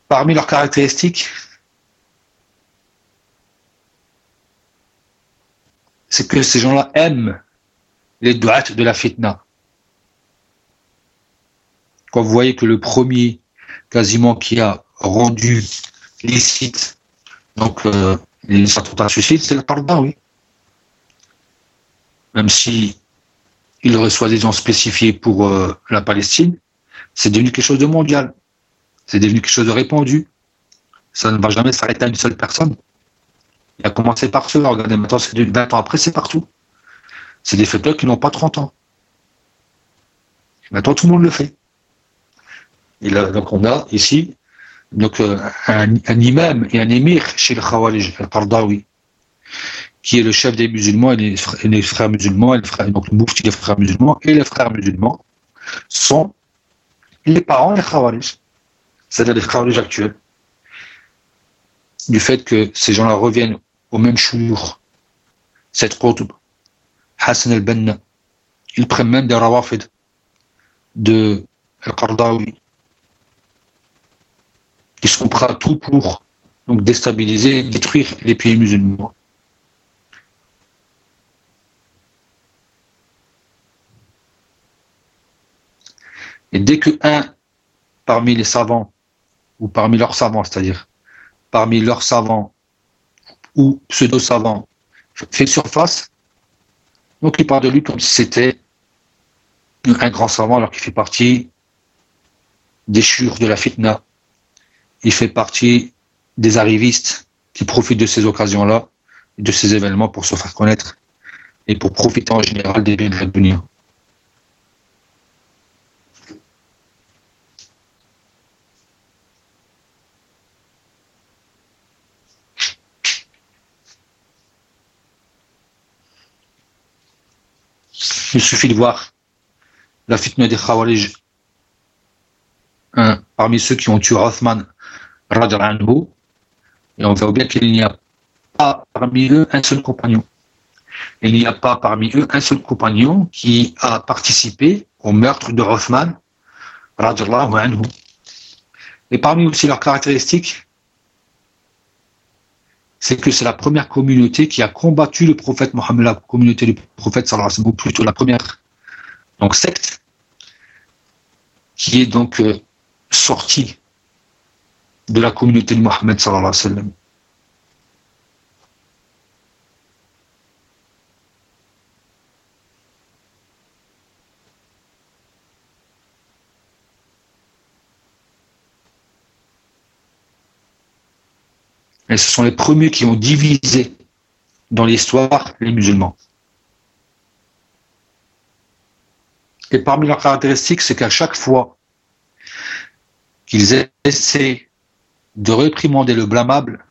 Parmi leurs caractéristiques, c'est que ces gens-là aiment les doigts de la fitna. Quand vous voyez que le premier, quasiment, qui a rendu licite, donc euh, les attentats suicides, c'est le pardon, oui. Même si il aurait soi-disant spécifié pour euh, la Palestine, c'est devenu quelque chose de mondial. C'est devenu quelque chose de répandu. Ça ne va jamais s'arrêter à une seule personne. Il a commencé par cela. Regardez, maintenant, c'est 20 ans après, c'est partout. C'est des fauteuils qui n'ont pas 30 ans. Maintenant, tout le monde le fait. Et là, donc, on a ici donc, euh, un, imam et un émir chez le Khawarij, al-Qardawi, qui est le chef des musulmans et les, frères musulmans, et donc le moufti des frères musulmans, et les frères musulmans sont les parents des Khawarij, c'est-à-dire les Khawarij actuels. Du fait que ces gens-là reviennent au même chour, cette qutb, Hassan al-Banna. Ils prennent même des rawafid de Al-Qardawi qui sont prêts à tout pour donc déstabiliser, détruire les pays musulmans. Et dès que un parmi les savants, ou parmi leurs savants, c'est-à-dire parmi leurs savants ou pseudo-savants, fait surface, donc il parle de lui comme si c'était un grand savant alors qu'il fait partie des chures de la fitna. Il fait partie des arrivistes qui profitent de ces occasions-là, de ces événements pour se faire connaître et pour profiter en général des biens de l'avenir. Il suffit de voir la fitna des Khawarij parmi ceux qui ont tué Othman anhu, et on voit bien qu'il n'y a pas parmi eux un seul compagnon. Il n'y a pas parmi eux un seul compagnon qui a participé au meurtre de Othman anhu. Et parmi aussi leurs caractéristiques, c'est que c'est la première communauté qui a combattu le prophète Mohammed, la communauté du prophète sallallahu alayhi wa ou plutôt la première donc secte qui est donc euh, sortie de la communauté de Mohammed sallallahu alayhi wa sallam. Et ce sont les premiers qui ont divisé dans l'histoire les musulmans. Et parmi leurs caractéristiques, c'est qu'à chaque fois qu'ils essaient de réprimander le blâmable,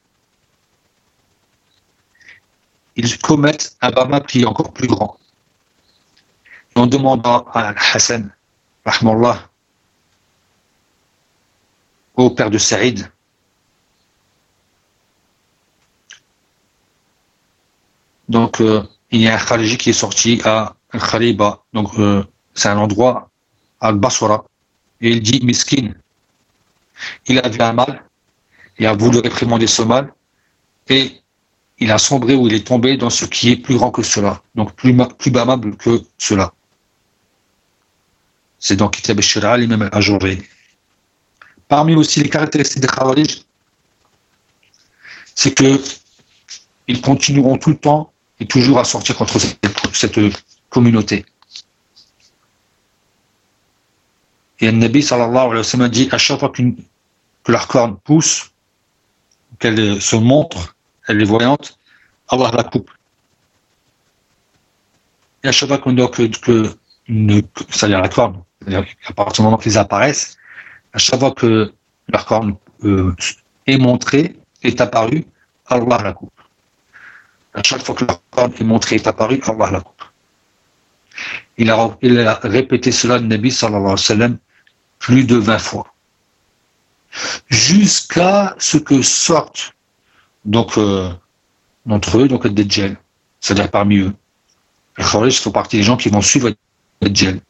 ils commettent un blâmable qui est encore plus grand. En demandant à Hassan, au père de Saïd, donc euh, il y a un Khaliji qui est sorti à Khaliba, donc euh, c'est un endroit à Basra, et il dit Miskin, il avait un mal, il a voulu réprimander ce mal, et il a sombré ou il est tombé dans ce qui est plus grand que cela, donc plus, plus blâmable que cela. C'est donc Kitab al-Shira, l'imam al Parmi aussi les caractéristiques des Khawarij, c'est que ils continueront tout le temps et toujours à sortir contre cette, communauté. Et le Nabi sallallahu alayhi wa sallam dit à chaque fois que leur corne pousse, qu'elle se montre, elle est voyante, Allah la coupe. Et à chaque fois qu'on que, que, c'est-à-dire la corne, à partir du moment qu'ils apparaissent, à chaque fois que leur corne euh, est montrée, est apparue, Allah la coupe. À chaque fois que leur corne est montrée, est apparue, Allah la coupe. Il a, il a répété cela, le Nabi sallallahu alayhi wa sallam, plus de 20 fois. Jusqu'à ce que sortent donc euh, d'entre eux, donc des Djel, c'est-à-dire parmi eux. Les Khawarij font partie des gens qui vont suivre les Djel.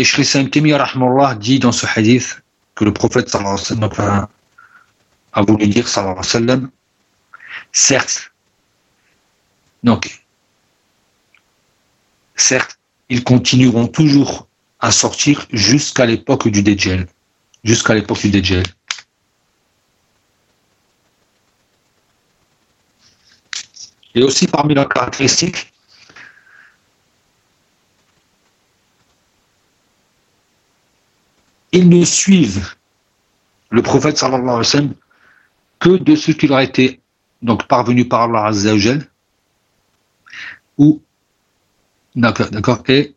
Et Shri Saint-Timi dit dans ce hadith que le prophète sallallahu a voulu dire sallallahu alayhi wa sallam, certes, donc, certes, ils continueront toujours à sortir jusqu'à l'époque du Dejjel, jusqu'à l'époque du Dejjel. Et aussi parmi leurs caractéristiques, ils ne suivent le prophète sallallahu alayhi wa sallam que de ce qu'il a été donc parvenu par Allah Azza ou d'accord d'accord et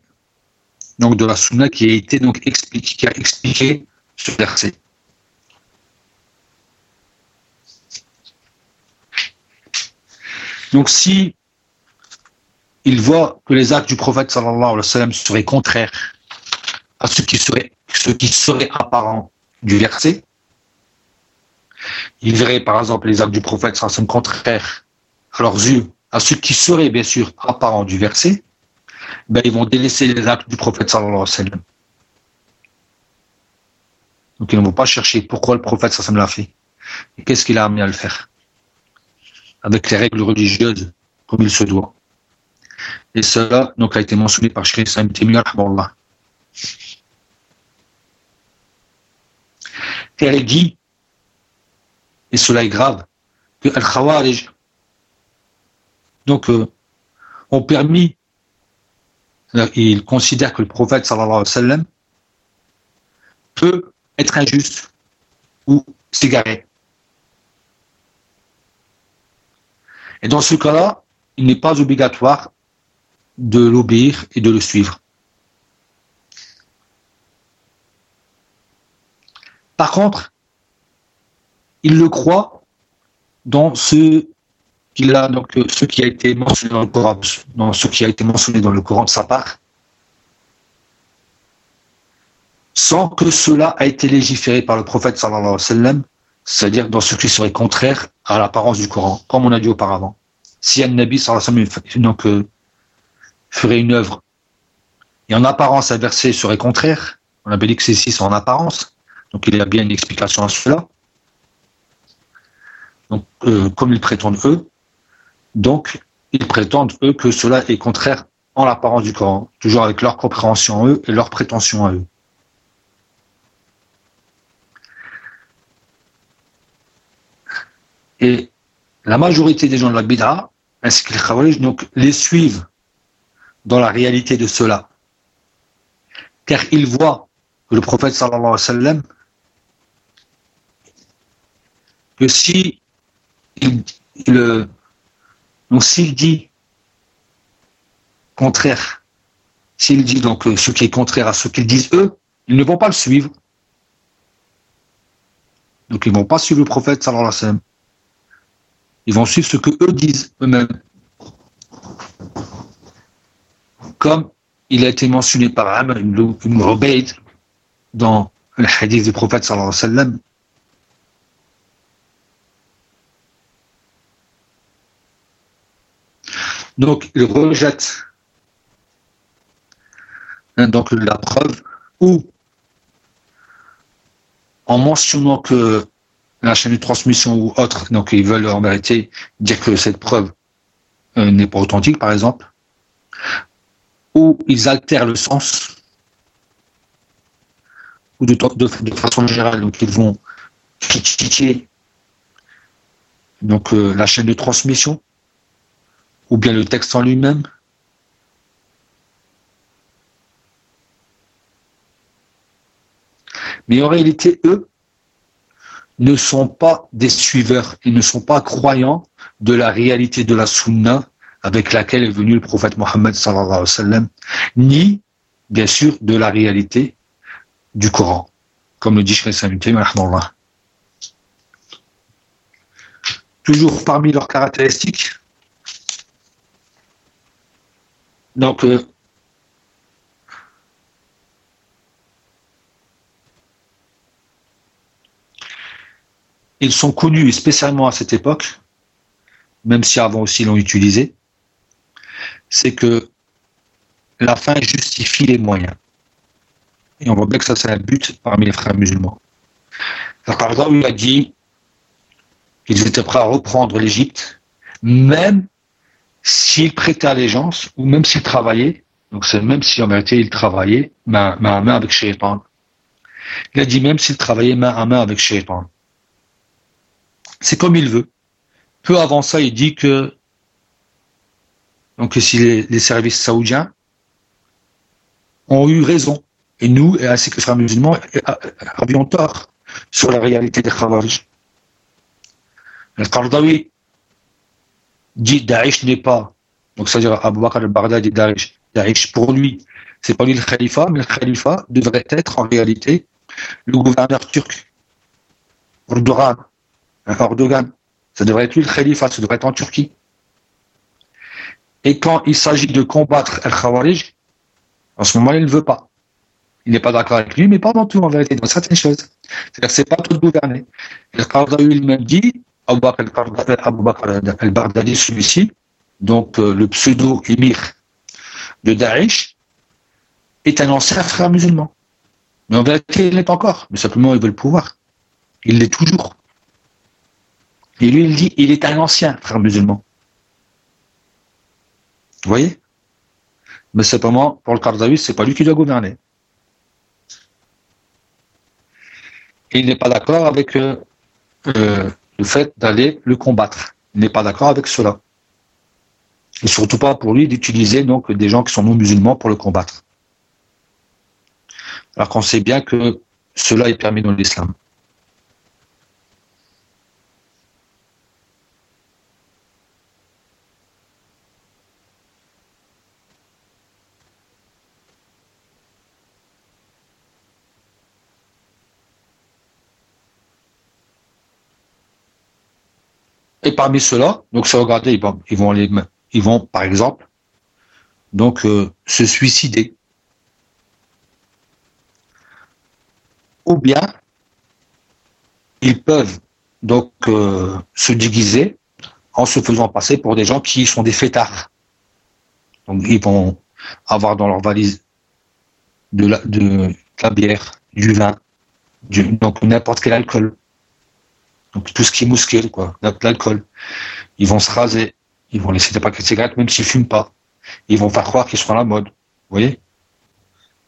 donc de la sunna qui a été donc expliqué qui a expliqué ce verset. Donc si il voit que les actes du prophète sallallahu alayhi wa sallam seraient contraires à ce qui serait ce qui serait apparent du verset. Il verrait par exemple les actes du prophète sans contraire à leurs yeux à ce qui serait bien sûr apparent du verset, ben, ils vont délaisser les actes du prophète sallallahu alayhi wa sallam. Donc ils ne vont pas chercher pourquoi le prophète sallallahu l'a fait. Et qu'est-ce qu'il a amené à le faire Avec les règles religieuses, comme il se doit. Et cela donc, a été mentionné par Sheikh Saïd Allah. Et elle dit, et cela est grave, que Al-Khawarij donc, euh, ont permis, ils considèrent que le prophète sallallahu alayhi wa sallam peut être injuste ou s'égarer. Et dans ce cas-là, il n'est pas obligatoire de l'obéir et de le suivre. Par contre, il le croit dans ce qu'il a donc euh, ce qui a été mentionné dans le Coran, dans ce qui a été mentionné dans le Coran de sa part, sans que cela ait été légiféré par le prophète sallallahu alayhi wa sallam, c'est-à-dire dans ce qui serait contraire à l'apparence du Coran, comme on a dit auparavant. Si un Nabi sallallahu alayhi wa sallam donc, euh, ferait une œuvre et en apparence un verset serait contraire, on dit que c'est en apparence, donc il y a bien une explication à cela. Donc, euh, comme ils prétendent eux, donc ils prétendent eux que cela est contraire en l'apparence du Coran, toujours avec leur compréhension eux et leur prétention à eux. Et la majorité des gens de la Bid'a, ainsi que les Khawarij, donc les suivent dans la réalité de cela. Car ils voient que le prophète sallallahu alayhi wa sallam, que si donc s'il dit contraire, s'il dit donc ce qui est contraire à ce qu'ils disent eux, ils ne vont pas le suivre. Donc ils ne vont pas suivre le prophète sallallahu alayhi wa sallam. Ils vont suivre ce que eux disent eux-mêmes. Comme il a été mentionné par Amr ibn Rubayd dans le hadith du prophète sallallahu alayhi wa sallam. Donc, il rejette. Hein, donc la preuve ou en mentionnant que la chaîne de transmission ou autre, donc ils veulent en vérité dire que cette preuve euh, n'est pas authentique, par exemple, ou ils altèrent le sens, ou de, de, façon générale, donc ils vont critiquer donc euh, la chaîne de transmission, ou bien le texte en lui-même. Mais en réalité, eux ne sont pas des suiveurs, ils ne sont pas croyants de la réalité de la sunna avec laquelle est venu le prophète Mohammed sallallahu ni, bien sûr, de la réalité du Coran, comme le dit Sheikh Samuel Toujours parmi leurs caractéristiques, donc, euh, ils sont connus, spécialement à cette époque, même si avant aussi l'ont utilisé, c'est que la fin justifie les moyens. Et on voit bien que ça, c'est un but parmi les frères musulmans. Par exemple, il a dit qu'ils étaient prêts à reprendre l'Égypte, même s'il prêtait allégeance ou même s'il travaillait, donc c'est même si en vérité il travaillait main, à main avec Shaitan. Il a dit même s'il travaillait main à main avec Shaitan. C'est comme il veut. Peu avant ça, il dit que donc si les, services saoudiens ont eu raison, et nous, ainsi que les frères musulmans, avions tort sur la réalité des Khawarij. Dit Daesh n'est pas, donc c'est-à-dire Abu Bakr al-Baghdadi Daesh, Daesh pour lui, c'est pas lui le khalifa, mais le khalifa devrait être en réalité le gouverneur turc, Erdogan, Erdogan. Ça devrait être lui le khalifa, ça devrait être en Turquie. Et quand il s'agit de combattre Al-Khawarij, en ce moment, il ne veut pas. Il n'est pas d'accord avec lui, mais pas dans tout, en vérité, dans certaines choses. C'est-à-dire c'est pas tout gouverner. Le Qardawi lui-même dit, Abu Bakr al-Baghdadi, celui-ci, donc euh, le pseudo-émir de Daesh, est un ancien frère musulman. Mais en vérité, il l'est encore. Mais simplement, il veut le pouvoir. Il l'est toujours. Et lui, il dit, il est un ancien frère musulman. Vous voyez? Mais simplement, pour le Kardawi, c'est pas lui qui doit gouverner. il n'est pas d'accord avec euh, euh, le fait d'aller le combattre. Il n'est pas d'accord avec cela. Et surtout pas pour lui d'utiliser donc des gens qui sont non musulmans pour le combattre. Alors qu'on sait bien que cela est permis dans l'islam. Et parmi ceux-là, donc se regarder, ils vont, ils vont, par exemple, donc euh, se suicider. Ou bien, ils peuvent donc euh, se déguiser en se faisant passer pour des gens qui sont des fêtards. Donc ils vont avoir dans leur valise de, la bière, du vin, donc n'importe quel alcool. Donc tout ce qui est muscle, quoi, l'alcool. Ils vont se raser, ils vont laisser des paquets de cigarettes même s'ils fument pas. Ils vont faire croire qu'ils sont à la mode, vous voyez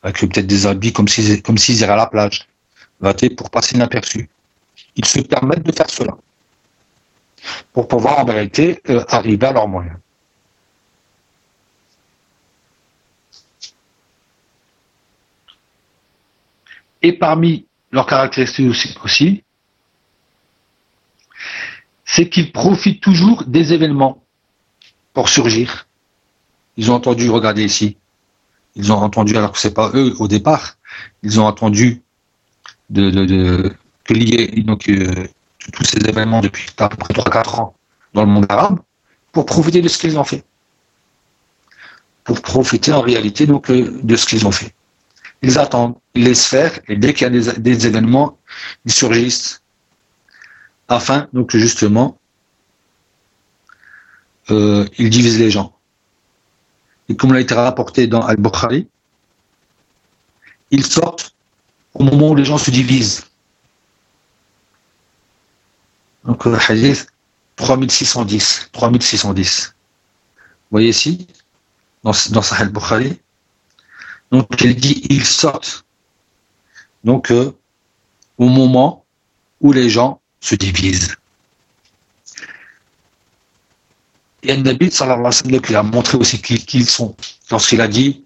Avec peut-être des habits comme s'ils comme s'ils iraient à la plage, pour passer inaperçu. Ils se permettent de faire cela pour pouvoir en vérité euh, arriver à leurs moyens. Et parmi leurs caractéristiques aussi, c'est qu'ils profitent toujours des événements pour surgir. Ils ont entendu, regardez ici, ils ont entendu, alors que c'est pas eux au départ, ils ont entendu de, de, de que donc euh, tous ces événements depuis à peu près 3-4 ans dans le monde arabe pour profiter de ce qu'ils ont fait. Pour profiter en réalité donc euh, de ce qu'ils ont fait. Ils attendent, ils laissent faire, et dès qu'il y a des, événements, ils surgissent afin donc justement euh, ils divisent les gens. Et comme l'a été rapporté dans Al-Bukhari, ils sortent au moment où les gens se divisent. Donc le hadith 3610, 3610. Vous voyez ici, dans, dans Sahel Bukhari, donc il dit ils sortent. Donc euh, au moment où les gens se divisent. Et qui a montré aussi qui, ils sont. Lorsqu'il a dit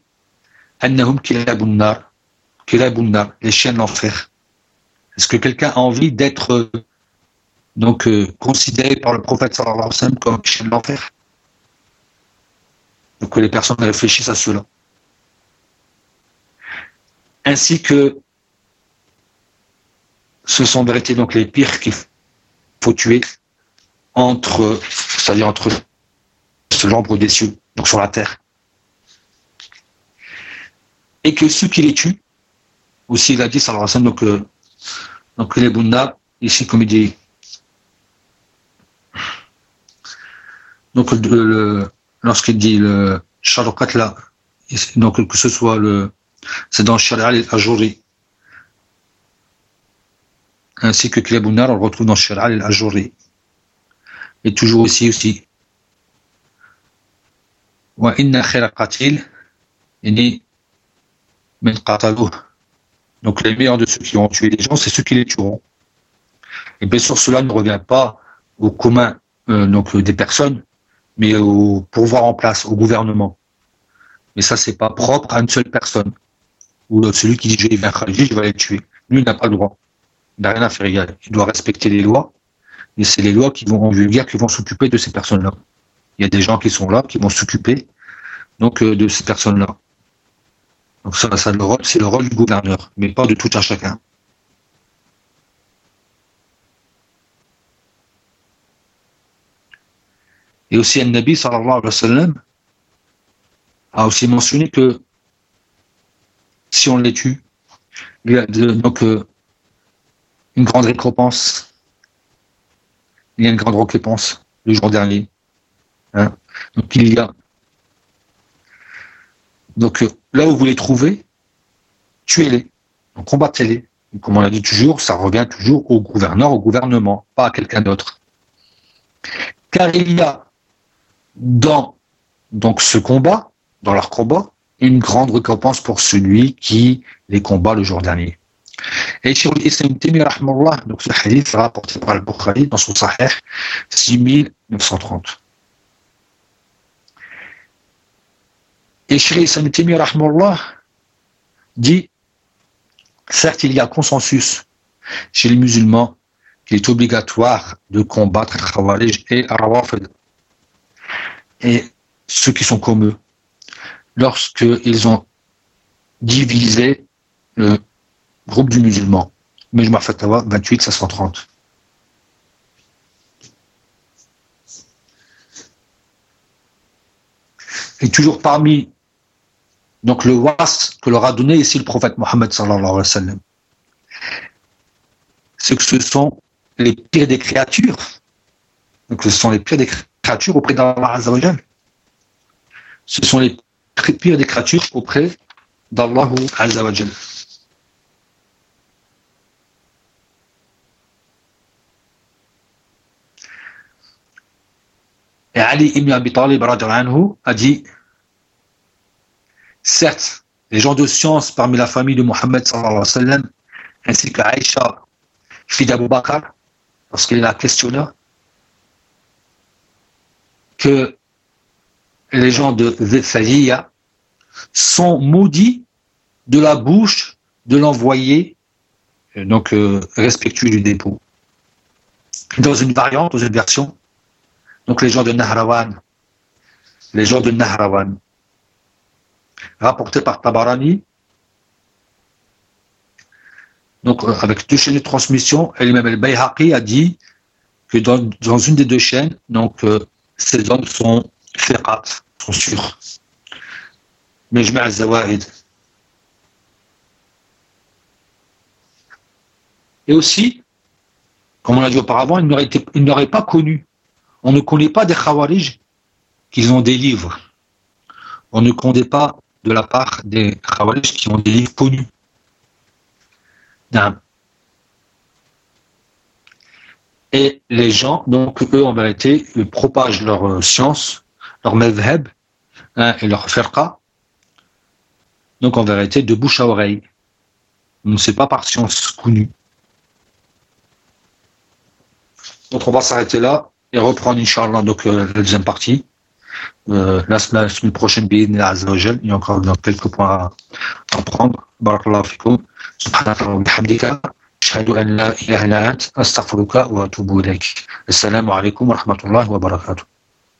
les chiens de l'enfer. Est-ce que quelqu'un a envie d'être donc euh, considéré par le prophète sallallahu comme chien de l'enfer? Donc que les personnes réfléchissent à cela. Ainsi que ce sont vérité donc les pires qu'il faut tuer entre, c'est-à-dire entre l'ombre des cieux, donc sur la terre. Et que ceux qui les tuent, aussi il a dit, alayhi donc, euh, donc les Bunda, ici comme il dit, donc lorsqu'il dit le Sharokat là, donc que ce soit le, c'est dans Shari'a al-Ajuri, ainsi que Klebounar, on le retrouve dans Shara al ajouri Et toujours ici aussi. Donc les meilleurs de ceux qui ont tué les gens, c'est ceux qui les tueront. Et bien sûr, cela ne revient pas au commun euh, donc des personnes, mais au pouvoir en place, au gouvernement. Mais ça, c'est pas propre à une seule personne. Ou celui qui dit je vais je vais les tuer. Lui, il n'a pas le droit n'a rien à faire il doit respecter les lois et c'est les lois qui vont en vulgaire qui vont s'occuper de ces personnes là il y a des gens qui sont là, qui vont s'occuper donc euh, de ces personnes-là. Donc ça, ça c'est le rôle du gouverneur, mais pas de tout un chacun. Et aussi, Al-Nabi sallallahu alayhi wa sallam a aussi mentionné que si on les tue, donc euh, une grande récompense. Il y a une grande récompense le jour dernier. Hein. Donc il y a. Donc euh, là où vous les trouvez, tuez-les, combattez-les. Comme on l'a dit toujours, ça revient toujours au gouverneur, au gouvernement, pas à quelqu'un d'autre. Car il y a dans donc ce combat, dans leur combat, une grande récompense pour celui qui les combat le jour dernier. Et sur l'Islam donc ce hadith rapporté par le Bukhari dans son Sahih 6930. Et Shri Samtimi dit, certes, il y a consensus chez les musulmans qu'il est obligatoire de combattre Khawarij et Rawafid et ceux qui sont comme eux lorsqu'ils ont divisé le groupe du musulman. Mejma Fatawa 28 530. Et toujours parmi donc le was que leur a donné ici le prophète Mohammed c'est que ce sont les pires des créatures. Donc ce sont les pires des créatures auprès d'Allah Azzawajal. Ce sont les pires des créatures auprès d'Allah Azzawajal. Ali ibn Abi Talib a dit Certes, les gens de science parmi la famille de Mohammed ainsi que Aïcha, fille d'Abu Bakr, parce qu'il la questionné, que les gens de Zefaliya sont maudits de la bouche de l'envoyé donc respectueux du dépôt. Dans une variante, dans une version, donc les gens de Nahrawan, les gens de Nahrawan, rapporté par Tabarani, donc avec deux chaînes de transmission, et même el Bayhaqi a dit que dans, une des deux chaînes, donc ces hommes sont fiqat, sont sûrs. Mais je mets Zawaid. Et aussi, comme on l'a dit auparavant, ils n'auraient pas connu. On ne connaît pas des Khawarij qu'ils ont des livres. On ne connaît pas de la part des Khawarij qui ont des livres connus. Et les gens, donc eux en vérité, propagent leur euh, science, leur madhab hein, et leur firqa, donc en vérité de bouche à oreille. On ne sait pas par science connue. Donc on va s'arrêter là et reprendre, Inch'Allah, donc euh, la deuxième partie. Euh, la, semaine, prochaine, il y a encore quelques points à, à prendre. Barakallahu fikum. سبحانك اللهم وبحمدك أشهد أن لا إله إلا أنت أستغفرك وأتوب إليك السلام عليكم ورحمة الله وبركاته